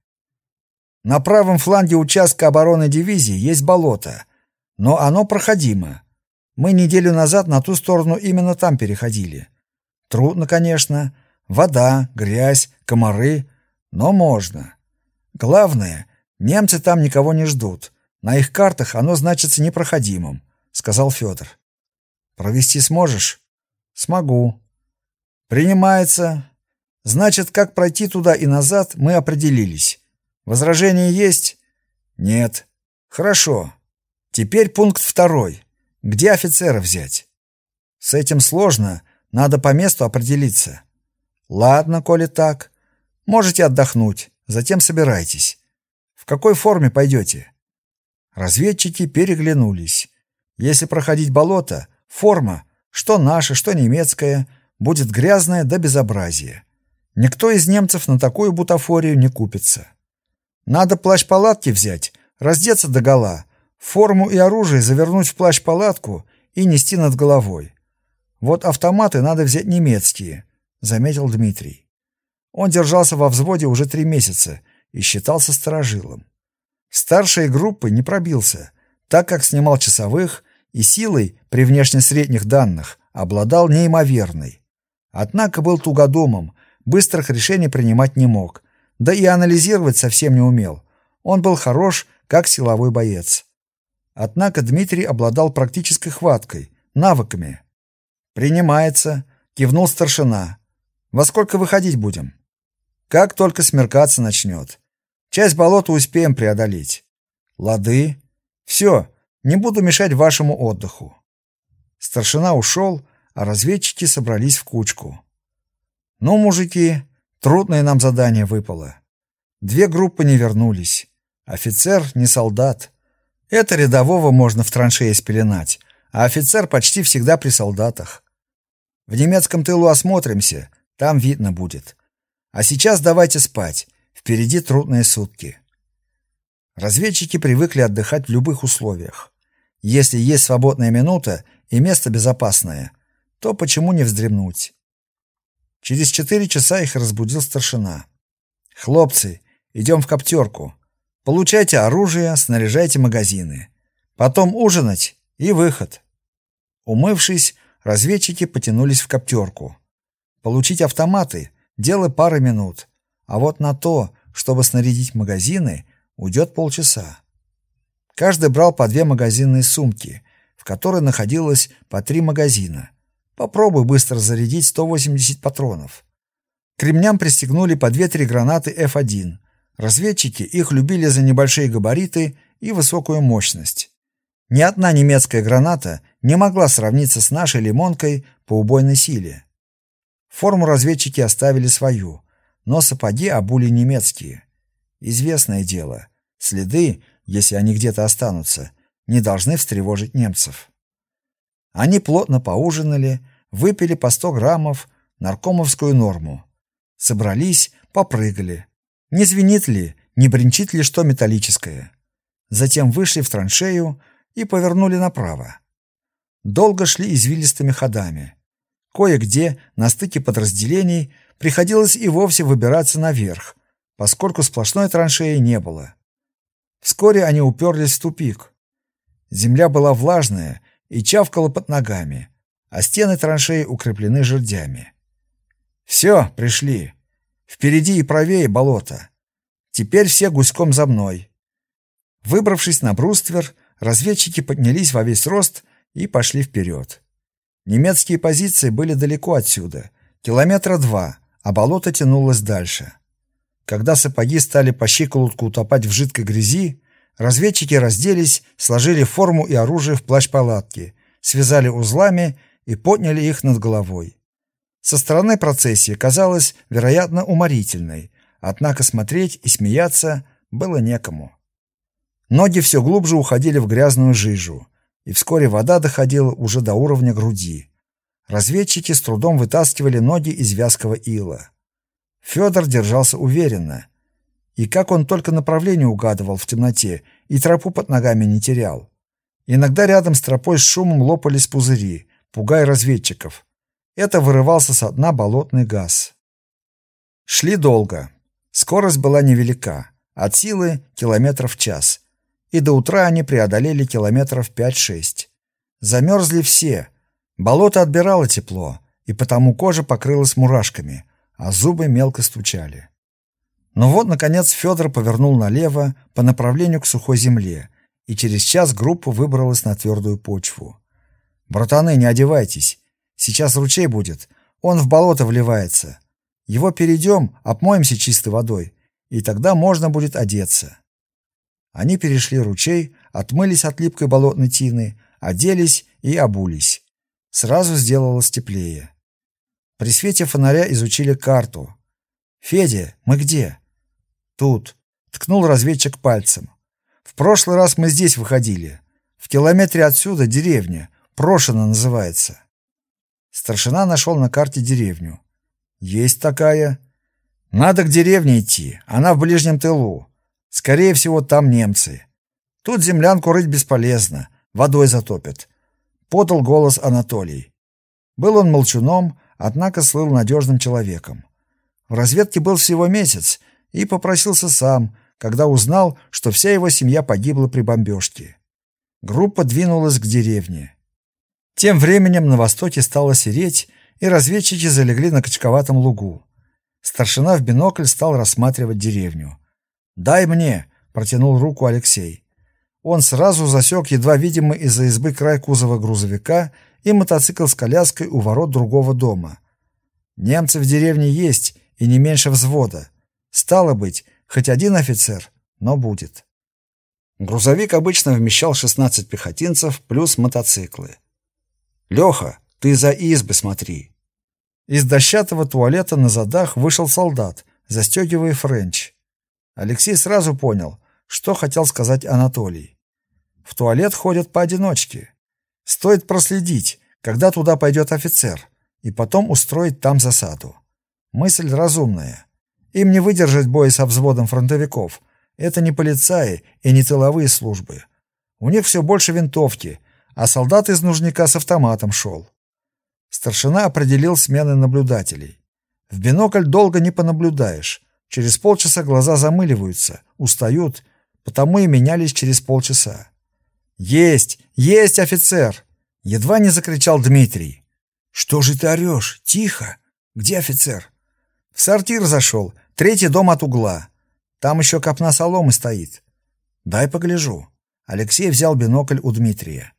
На правом фланге участка обороны дивизии есть болото, но оно проходимо. Мы неделю назад на ту сторону именно там переходили. Трудно, конечно. Вода, грязь, комары. Но можно. Главное, немцы там никого не ждут. На их картах оно значится непроходимым, сказал Федор. Провести сможешь? Смогу. Принимается. Значит, как пройти туда и назад, мы определились. Возражения есть? Нет. Хорошо. Теперь пункт второй. Где офицера взять? С этим сложно, надо по месту определиться. Ладно, коли так. Можете отдохнуть, затем собирайтесь. В какой форме пойдете? Разведчики переглянулись. Если проходить болото, форма, что наша, что немецкая, будет грязная до безобразия. Никто из немцев на такую бутафорию не купится. Надо плащ-палатки взять, раздеться догола, Форму и оружие завернуть в плащ-палатку и нести над головой. Вот автоматы надо взять немецкие, заметил Дмитрий. Он держался во взводе уже три месяца и считался сторожилом. Старшие группы не пробился, так как снимал часовых и силой при внешне средних данных обладал неимоверной. Однако был тугодумом, быстрых решений принимать не мог, да и анализировать совсем не умел. Он был хорош, как силовой боец. Однако Дмитрий обладал практической хваткой, навыками. «Принимается», — кивнул старшина. «Во сколько выходить будем?» «Как только смеркаться начнет. Часть болота успеем преодолеть». «Лады. Все, не буду мешать вашему отдыху». Старшина ушел, а разведчики собрались в кучку. «Ну, мужики, трудное нам задание выпало. Две группы не вернулись. Офицер не солдат». Это рядового можно в траншее спеленать, а офицер почти всегда при солдатах. В немецком тылу осмотримся, там видно будет. А сейчас давайте спать, впереди трудные сутки. Разведчики привыкли отдыхать в любых условиях. Если есть свободная минута и место безопасное, то почему не вздремнуть? Через четыре часа их разбудил старшина. «Хлопцы, идем в коптерку. Получайте оружие, снаряжайте магазины. Потом ужинать и выход. Умывшись, разведчики потянулись в коптерку. Получить автоматы – дело пары минут. А вот на то, чтобы снарядить магазины, уйдет полчаса. Каждый брал по две магазинные сумки, в которой находилось по три магазина. Попробуй быстро зарядить 180 патронов. К ремням пристегнули по 2-3 гранаты F1, Разведчики их любили за небольшие габариты и высокую мощность. Ни одна немецкая граната не могла сравниться с нашей лимонкой по убойной силе. Форму разведчики оставили свою, но сапоги обули немецкие. Известное дело, следы, если они где-то останутся, не должны встревожить немцев. Они плотно поужинали, выпили по 100 граммов наркомовскую норму. Собрались, попрыгали. Не звенит ли, не бренчит ли что металлическое. Затем вышли в траншею и повернули направо. Долго шли извилистыми ходами. Кое-где на стыке подразделений приходилось и вовсе выбираться наверх, поскольку сплошной траншеи не было. Вскоре они уперлись в тупик. Земля была влажная и чавкала под ногами, а стены траншеи укреплены жердями. Все, пришли. Впереди и правее болото. Теперь все гуськом за мной. Выбравшись на бруствер, разведчики поднялись во весь рост и пошли вперед. Немецкие позиции были далеко отсюда, километра два, а болото тянулось дальше. Когда сапоги стали по щиколотку утопать в жидкой грязи, разведчики разделись, сложили форму и оружие в плащ-палатки, связали узлами и подняли их над головой. Со стороны процессии казалась, вероятно, уморительной, однако смотреть и смеяться было некому. Ноги все глубже уходили в грязную жижу, и вскоре вода доходила уже до уровня груди. Разведчики с трудом вытаскивали ноги из вязкого ила. Федор держался уверенно. И как он только направление угадывал в темноте и тропу под ногами не терял. Иногда рядом с тропой с шумом лопались пузыри, пугая разведчиков. Это вырывался со дна болотный газ. Шли долго. Скорость была невелика, от силы километров в час и до утра они преодолели километров 5-6. Замерзли все. Болото отбирало тепло, и потому кожа покрылась мурашками, а зубы мелко стучали. Но вот, наконец, Федор повернул налево по направлению к сухой земле, и через час группа выбралась на твердую почву. «Братаны, не одевайтесь. Сейчас ручей будет. Он в болото вливается. Его перейдем, обмоемся чистой водой, и тогда можно будет одеться. Они перешли ручей, отмылись от липкой болотной тины, оделись и обулись. Сразу сделалось теплее. При свете фонаря изучили карту. «Федя, мы где?» «Тут», — ткнул разведчик пальцем. «В прошлый раз мы здесь выходили. В километре отсюда деревня, Прошина называется». Старшина нашел на карте деревню. «Есть такая. Надо к деревне идти, она в ближнем тылу. Скорее всего, там немцы. Тут землянку рыть бесполезно, водой затопят. Подал голос Анатолий. Был он молчуном, однако слыл надежным человеком. В разведке был всего месяц и попросился сам, когда узнал, что вся его семья погибла при бомбежке. Группа двинулась к деревне. Тем временем на востоке стало сереть, и разведчики залегли на качковатом лугу. Старшина в бинокль стал рассматривать деревню. «Дай мне!» — протянул руку Алексей. Он сразу засек едва видимый из-за избы край кузова грузовика и мотоцикл с коляской у ворот другого дома. Немцы в деревне есть, и не меньше взвода. Стало быть, хоть один офицер, но будет. Грузовик обычно вмещал 16 пехотинцев плюс мотоциклы. «Леха, ты за избы смотри!» Из дощатого туалета на задах вышел солдат, застегивая френч. Алексей сразу понял, что хотел сказать Анатолий. В туалет ходят поодиночке. Стоит проследить, когда туда пойдет офицер, и потом устроить там засаду. Мысль разумная. Им не выдержать боя со взводом фронтовиков. Это не полицаи и не тыловые службы. У них все больше винтовки, а солдат из нужника с автоматом шел. Старшина определил смены наблюдателей. В бинокль долго не понаблюдаешь, Через полчаса глаза замыливаются, устают, потому и менялись через полчаса. «Есть! Есть офицер!» Едва не закричал Дмитрий. «Что же ты орешь? Тихо! Где офицер?» «В сортир зашел, третий дом от угла. Там еще копна соломы стоит. Дай погляжу». Алексей взял бинокль у Дмитрия.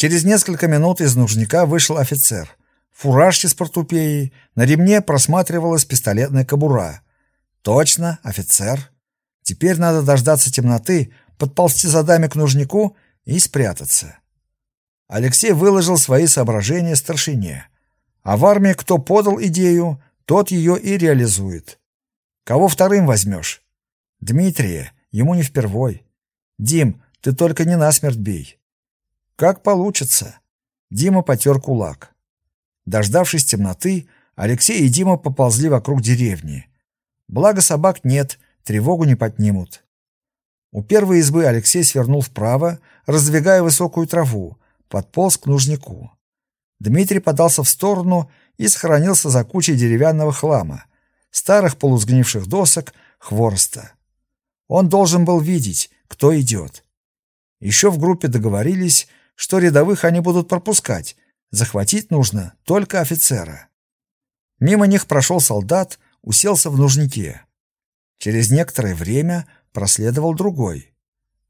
Через несколько минут из нужника вышел офицер. В фуражке с портупеей, на ремне просматривалась пистолетная кобура. Точно, офицер. Теперь надо дождаться темноты, подползти за дами к нужнику и спрятаться. Алексей выложил свои соображения старшине. А в армии кто подал идею, тот ее и реализует. Кого вторым возьмешь? Дмитрия, ему не впервой. Дим, ты только не насмерть бей. Как получится. Дима потер кулак. Дождавшись темноты, Алексей и Дима поползли вокруг деревни. Благо собак нет, тревогу не поднимут. У первой избы Алексей свернул вправо, раздвигая высокую траву, подполз к нужнику. Дмитрий подался в сторону и схоронился за кучей деревянного хлама, старых полусгнивших досок, хвороста. Он должен был видеть, кто идет. Еще в группе договорились, что рядовых они будут пропускать, захватить нужно только офицера. Мимо них прошел солдат, уселся в нужнике. Через некоторое время проследовал другой.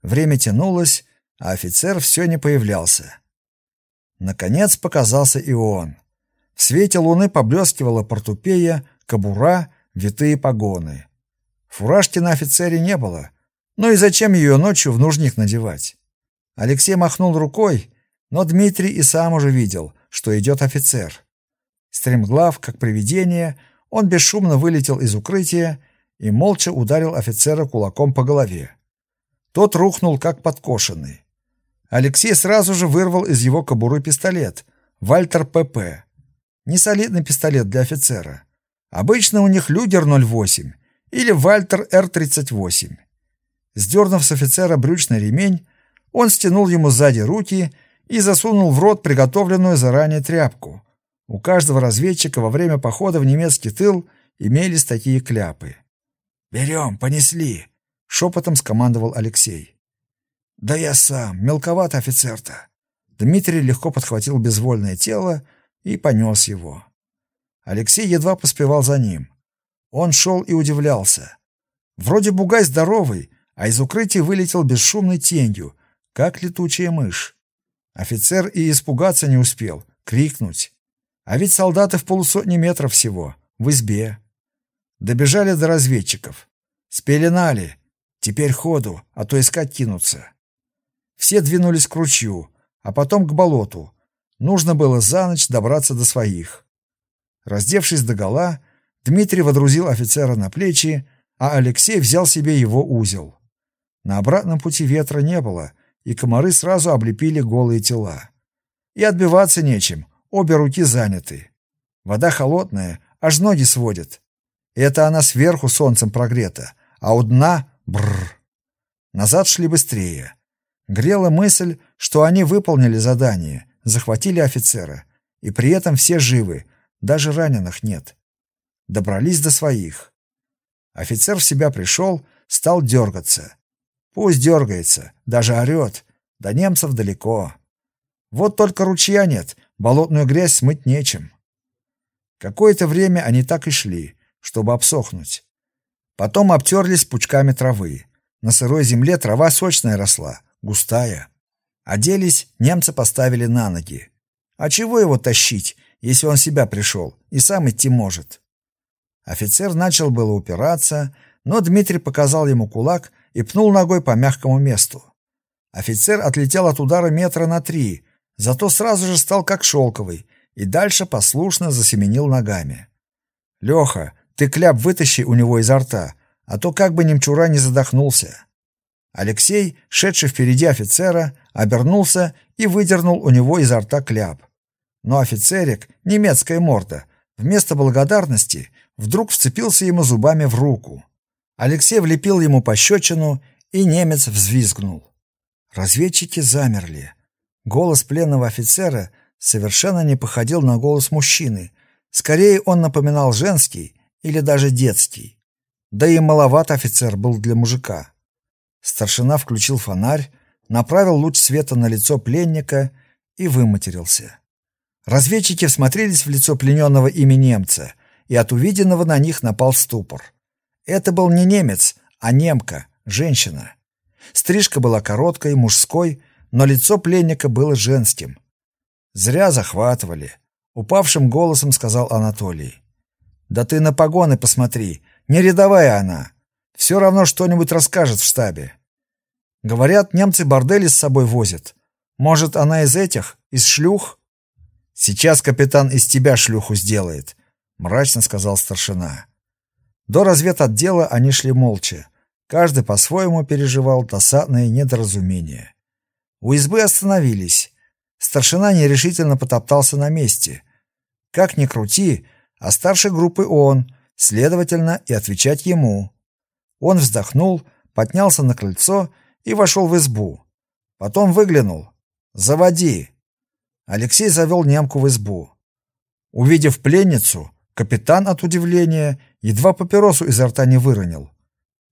Время тянулось, а офицер все не появлялся. Наконец показался и он. В свете луны поблескивала портупея, кобура, витые погоны. Фуражки на офицере не было, но и зачем ее ночью в нужник надевать? Алексей махнул рукой, но Дмитрий и сам уже видел, что идет офицер. Стремглав, как привидение, он бесшумно вылетел из укрытия и молча ударил офицера кулаком по голове. Тот рухнул, как подкошенный. Алексей сразу же вырвал из его кобуры пистолет. Вальтер ПП. Несолидный пистолет для офицера. Обычно у них Люгер 08 или Вальтер Р-38. Сдернув с офицера брючный ремень, он стянул ему сзади руки и засунул в рот приготовленную заранее тряпку. У каждого разведчика во время похода в немецкий тыл имелись такие кляпы. «Берем, понесли!» — шепотом скомандовал Алексей. «Да я сам, мелковат офицер-то!» Дмитрий легко подхватил безвольное тело и понес его. Алексей едва поспевал за ним. Он шел и удивлялся. Вроде бугай здоровый, а из укрытия вылетел бесшумной тенью, как летучая мышь. Офицер и испугаться не успел, крикнуть. А ведь солдаты в полусотни метров всего, в избе. Добежали до разведчиков. Спеленали. Теперь ходу, а то искать кинутся. Все двинулись к ручью, а потом к болоту. Нужно было за ночь добраться до своих. Раздевшись догола, Дмитрий водрузил офицера на плечи, а Алексей взял себе его узел. На обратном пути ветра не было, и комары сразу облепили голые тела. И отбиваться нечем, обе руки заняты. Вода холодная, аж ноги сводит. Это она сверху солнцем прогрета, а у дна — бррр. Назад шли быстрее. Грела мысль, что они выполнили задание, захватили офицера, и при этом все живы, даже раненых нет. Добрались до своих. Офицер в себя пришел, стал дергаться. Пусть дергается, даже орет. До немцев далеко. Вот только ручья нет, болотную грязь смыть нечем. Какое-то время они так и шли, чтобы обсохнуть. Потом обтерлись пучками травы. На сырой земле трава сочная росла, густая. Оделись, немцы поставили на ноги. А чего его тащить, если он себя пришел и сам идти может? Офицер начал было упираться, но Дмитрий показал ему кулак и пнул ногой по мягкому месту. Офицер отлетел от удара метра на три, зато сразу же стал как шелковый и дальше послушно засеменил ногами. «Леха, ты кляп вытащи у него изо рта, а то как бы немчура не задохнулся». Алексей, шедший впереди офицера, обернулся и выдернул у него изо рта кляп. Но офицерик, немецкая морда, вместо благодарности вдруг вцепился ему зубами в руку. Алексей влепил ему пощечину, и немец взвизгнул. Разведчики замерли. Голос пленного офицера совершенно не походил на голос мужчины. Скорее, он напоминал женский или даже детский. Да и маловат офицер был для мужика. Старшина включил фонарь, направил луч света на лицо пленника и выматерился. Разведчики всмотрелись в лицо плененного ими немца, и от увиденного на них напал ступор. Это был не немец, а немка, женщина. Стрижка была короткой, мужской, но лицо пленника было женским. «Зря захватывали», — упавшим голосом сказал Анатолий. «Да ты на погоны посмотри, не рядовая она. Все равно что-нибудь расскажет в штабе. Говорят, немцы бордели с собой возят. Может, она из этих, из шлюх?» Сейчас капитан из тебя шлюху сделает, мрачно сказал старшина. До разведотдела они шли молча. Каждый по-своему переживал досадное недоразумение. У избы остановились. Старшина нерешительно потоптался на месте. Как ни крути, а старшей группы он, следовательно, и отвечать ему. Он вздохнул, поднялся на крыльцо и вошел в избу. Потом выглянул. «Заводи!» Алексей завел немку в избу. Увидев пленницу, капитан от удивления едва папиросу изо рта не выронил.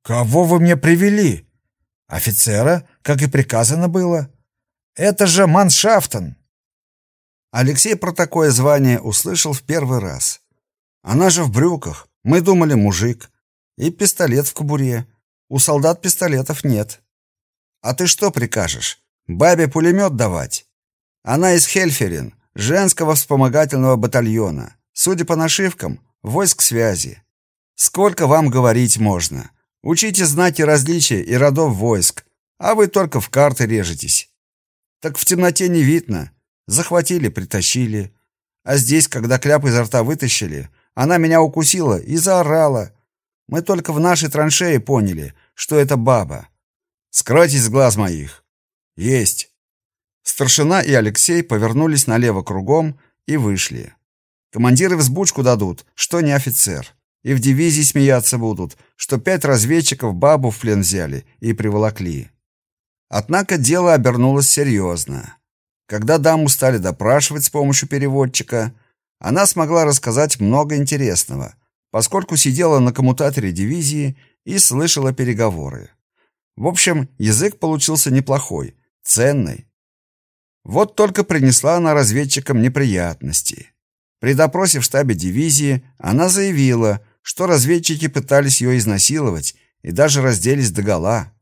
«Кого вы мне привели?» «Офицера, как и приказано было». «Это же Маншафтен!» Алексей про такое звание услышал в первый раз. Она же в брюках, мы думали мужик. И пистолет в кобуре. У солдат пистолетов нет. А ты что прикажешь? Бабе пулемет давать? Она из Хельферин, женского вспомогательного батальона. Судя по нашивкам, войск связи. Сколько вам говорить можно? Учите знаки различия и родов войск, а вы только в карты режетесь. Так в темноте не видно. Захватили, притащили. А здесь, когда кляп изо рта вытащили, она меня укусила и заорала. Мы только в нашей траншее поняли, что это баба. Скройтесь с глаз моих. Есть. Старшина и Алексей повернулись налево кругом и вышли. Командиры взбучку дадут, что не офицер. И в дивизии смеяться будут, что пять разведчиков бабу в плен взяли и приволокли. Однако дело обернулось серьезно. Когда даму стали допрашивать с помощью переводчика, она смогла рассказать много интересного, поскольку сидела на коммутаторе дивизии и слышала переговоры. В общем, язык получился неплохой, ценный. Вот только принесла она разведчикам неприятности. При допросе в штабе дивизии она заявила, что разведчики пытались ее изнасиловать и даже разделись догола.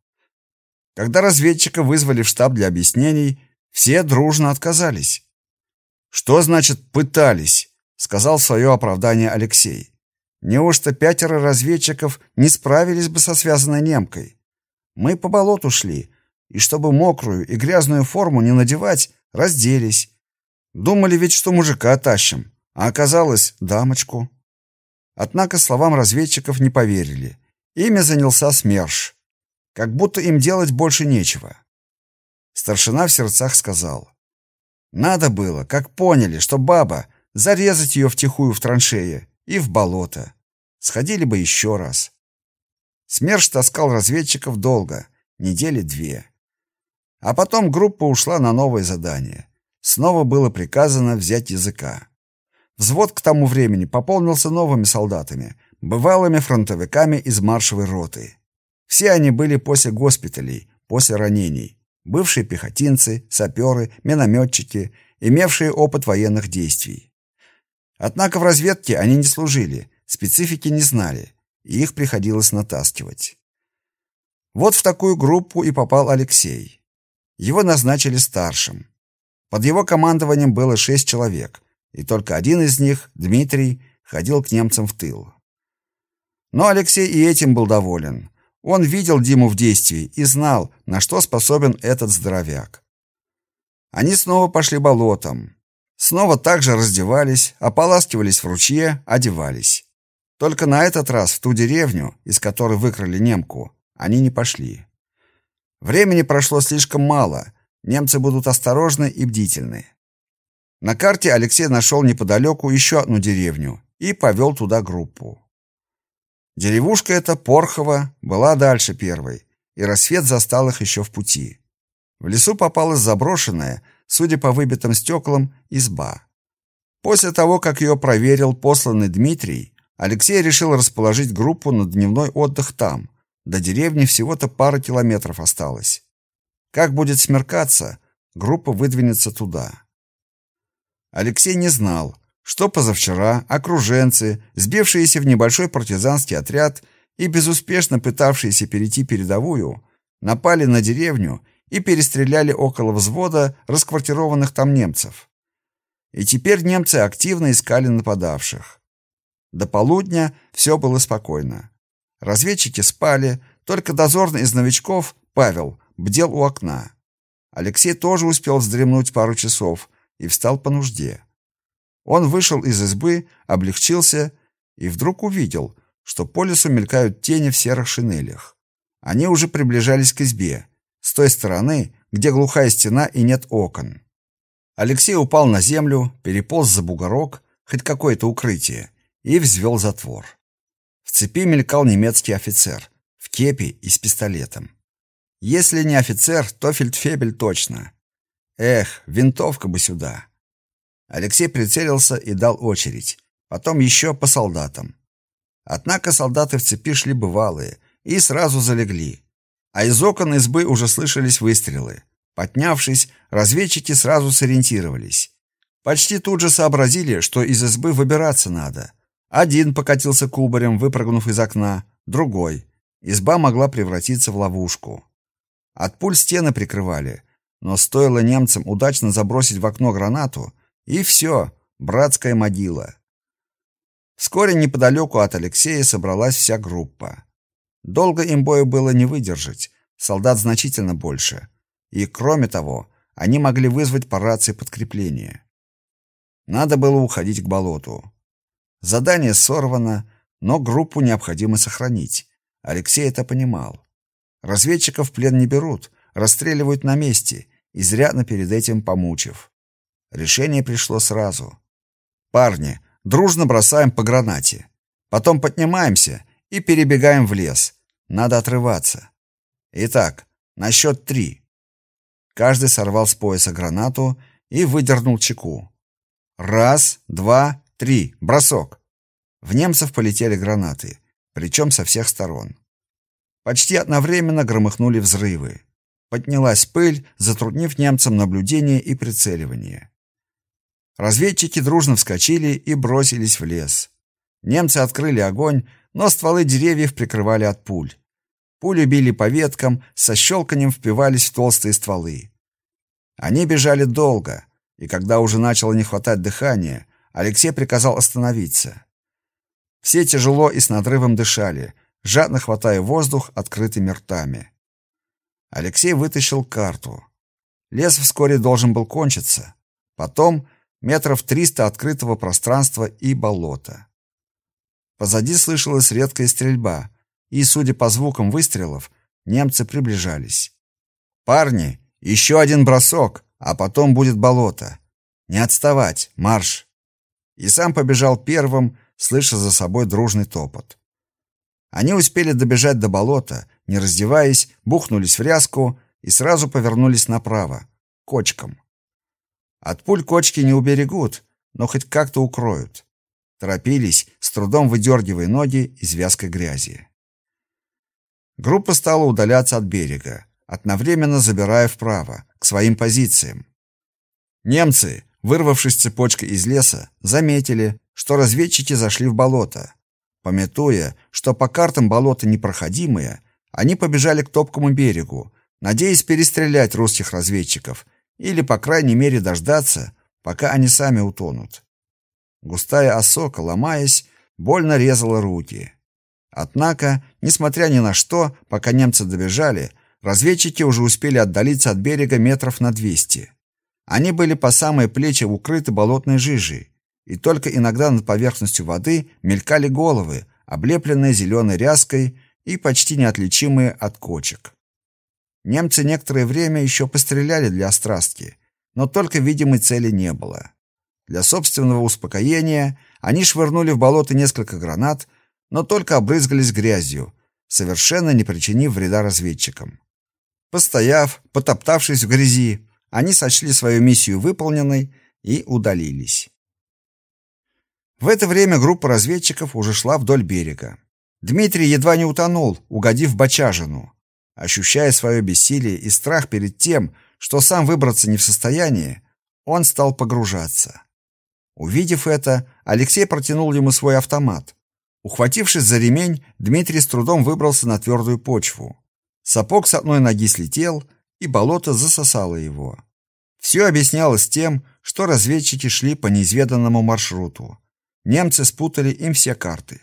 Когда разведчика вызвали в штаб для объяснений, все дружно отказались. «Что значит «пытались»?» — сказал свое оправдание Алексей. «Неужто пятеро разведчиков не справились бы со связанной немкой? Мы по болоту шли, и чтобы мокрую и грязную форму не надевать, разделись. Думали ведь, что мужика тащим, а оказалось дамочку». Однако словам разведчиков не поверили. Ими занялся СМЕРШ. Как будто им делать больше нечего. Старшина в сердцах сказал. Надо было, как поняли, что баба, зарезать ее втихую в траншее и в болото. Сходили бы еще раз. СМЕРШ таскал разведчиков долго, недели две. А потом группа ушла на новое задание. Снова было приказано взять языка. Взвод к тому времени пополнился новыми солдатами, бывалыми фронтовиками из маршевой роты. Все они были после госпиталей, после ранений. Бывшие пехотинцы, саперы, минометчики, имевшие опыт военных действий. Однако в разведке они не служили, специфики не знали, и их приходилось натаскивать. Вот в такую группу и попал Алексей. Его назначили старшим. Под его командованием было шесть человек, и только один из них, Дмитрий, ходил к немцам в тыл. Но Алексей и этим был доволен. Он видел Диму в действии и знал, на что способен этот здоровяк. Они снова пошли болотом. Снова так же раздевались, ополаскивались в ручье, одевались. Только на этот раз в ту деревню, из которой выкрали немку, они не пошли. Времени прошло слишком мало, немцы будут осторожны и бдительны. На карте Алексей нашел неподалеку еще одну деревню и повел туда группу. Деревушка эта, Порхова, была дальше первой, и рассвет застал их еще в пути. В лесу попалась заброшенная, судя по выбитым стеклам, изба. После того, как ее проверил посланный Дмитрий, Алексей решил расположить группу на дневной отдых там. До деревни всего-то пара километров осталось. Как будет смеркаться, группа выдвинется туда. Алексей не знал, что позавчера окруженцы, сбившиеся в небольшой партизанский отряд и безуспешно пытавшиеся перейти передовую, напали на деревню и перестреляли около взвода расквартированных там немцев. И теперь немцы активно искали нападавших. До полудня все было спокойно. Разведчики спали, только дозорный из новичков, Павел, бдел у окна. Алексей тоже успел вздремнуть пару часов, и встал по нужде. Он вышел из избы, облегчился и вдруг увидел, что по лесу мелькают тени в серых шинелях. Они уже приближались к избе, с той стороны, где глухая стена и нет окон. Алексей упал на землю, переполз за бугорок, хоть какое-то укрытие, и взвел затвор. В цепи мелькал немецкий офицер, в кепи и с пистолетом. Если не офицер, то фельдфебель точно. Эх, винтовка бы сюда. Алексей прицелился и дал очередь. Потом еще по солдатам. Однако солдаты в цепи шли бывалые и сразу залегли. А из окон избы уже слышались выстрелы. Поднявшись, разведчики сразу сориентировались. Почти тут же сообразили, что из избы выбираться надо. Один покатился кубарем, выпрыгнув из окна, другой. Изба могла превратиться в ловушку. От пуль стены прикрывали, но стоило немцам удачно забросить в окно гранату, и все, братская могила. Вскоре неподалеку от Алексея собралась вся группа. Долго им боя было не выдержать, солдат значительно больше. И, кроме того, они могли вызвать по рации подкрепление. Надо было уходить к болоту. Задание сорвано, но группу необходимо сохранить. Алексей это понимал. Разведчиков в плен не берут, расстреливают на месте, изрядно перед этим помучив. Решение пришло сразу. Парни, дружно бросаем по гранате. Потом поднимаемся и перебегаем в лес. Надо отрываться. Итак, на счет три. Каждый сорвал с пояса гранату и выдернул чеку. Раз, два, три. Бросок. В немцев полетели гранаты, причем со всех сторон. Почти одновременно громыхнули взрывы. Поднялась пыль, затруднив немцам наблюдение и прицеливание. Разведчики дружно вскочили и бросились в лес. Немцы открыли огонь, но стволы деревьев прикрывали от пуль. Пули били по веткам, со щелканием впивались в толстые стволы. Они бежали долго, и когда уже начало не хватать дыхания, Алексей приказал остановиться. Все тяжело и с надрывом дышали, жадно хватая воздух открытыми ртами. Алексей вытащил карту. Лес вскоре должен был кончиться. Потом метров триста открытого пространства и болота. Позади слышалась редкая стрельба, и, судя по звукам выстрелов, немцы приближались. «Парни, еще один бросок, а потом будет болото. Не отставать, марш!» И сам побежал первым, слыша за собой дружный топот. Они успели добежать до болота, не раздеваясь, бухнулись в ряску и сразу повернулись направо, кочкам. От пуль кочки не уберегут, но хоть как-то укроют. Торопились, с трудом выдергивая ноги из вязкой грязи. Группа стала удаляться от берега, одновременно забирая вправо, к своим позициям. Немцы, вырвавшись цепочкой из леса, заметили, что разведчики зашли в болото. Пометуя, что по картам болото непроходимое, они побежали к топкому берегу, надеясь перестрелять русских разведчиков или, по крайней мере, дождаться, пока они сами утонут. Густая осока, ломаясь, больно резала руки. Однако, несмотря ни на что, пока немцы добежали, разведчики уже успели отдалиться от берега метров на двести. Они были по самые плечи укрыты болотной жижей, и только иногда над поверхностью воды мелькали головы, облепленные зеленой ряской и почти неотличимые от кочек. Немцы некоторое время еще постреляли для острастки, но только видимой цели не было. Для собственного успокоения они швырнули в болото несколько гранат, но только обрызгались грязью, совершенно не причинив вреда разведчикам. Постояв, потоптавшись в грязи, они сочли свою миссию выполненной и удалились. В это время группа разведчиков уже шла вдоль берега. Дмитрий едва не утонул, угодив бочажину. Ощущая свое бессилие и страх перед тем, что сам выбраться не в состоянии, он стал погружаться. Увидев это, Алексей протянул ему свой автомат. Ухватившись за ремень, Дмитрий с трудом выбрался на твердую почву. Сапог с одной ноги слетел, и болото засосало его. Все объяснялось тем, что разведчики шли по неизведанному маршруту. Немцы спутали им все карты.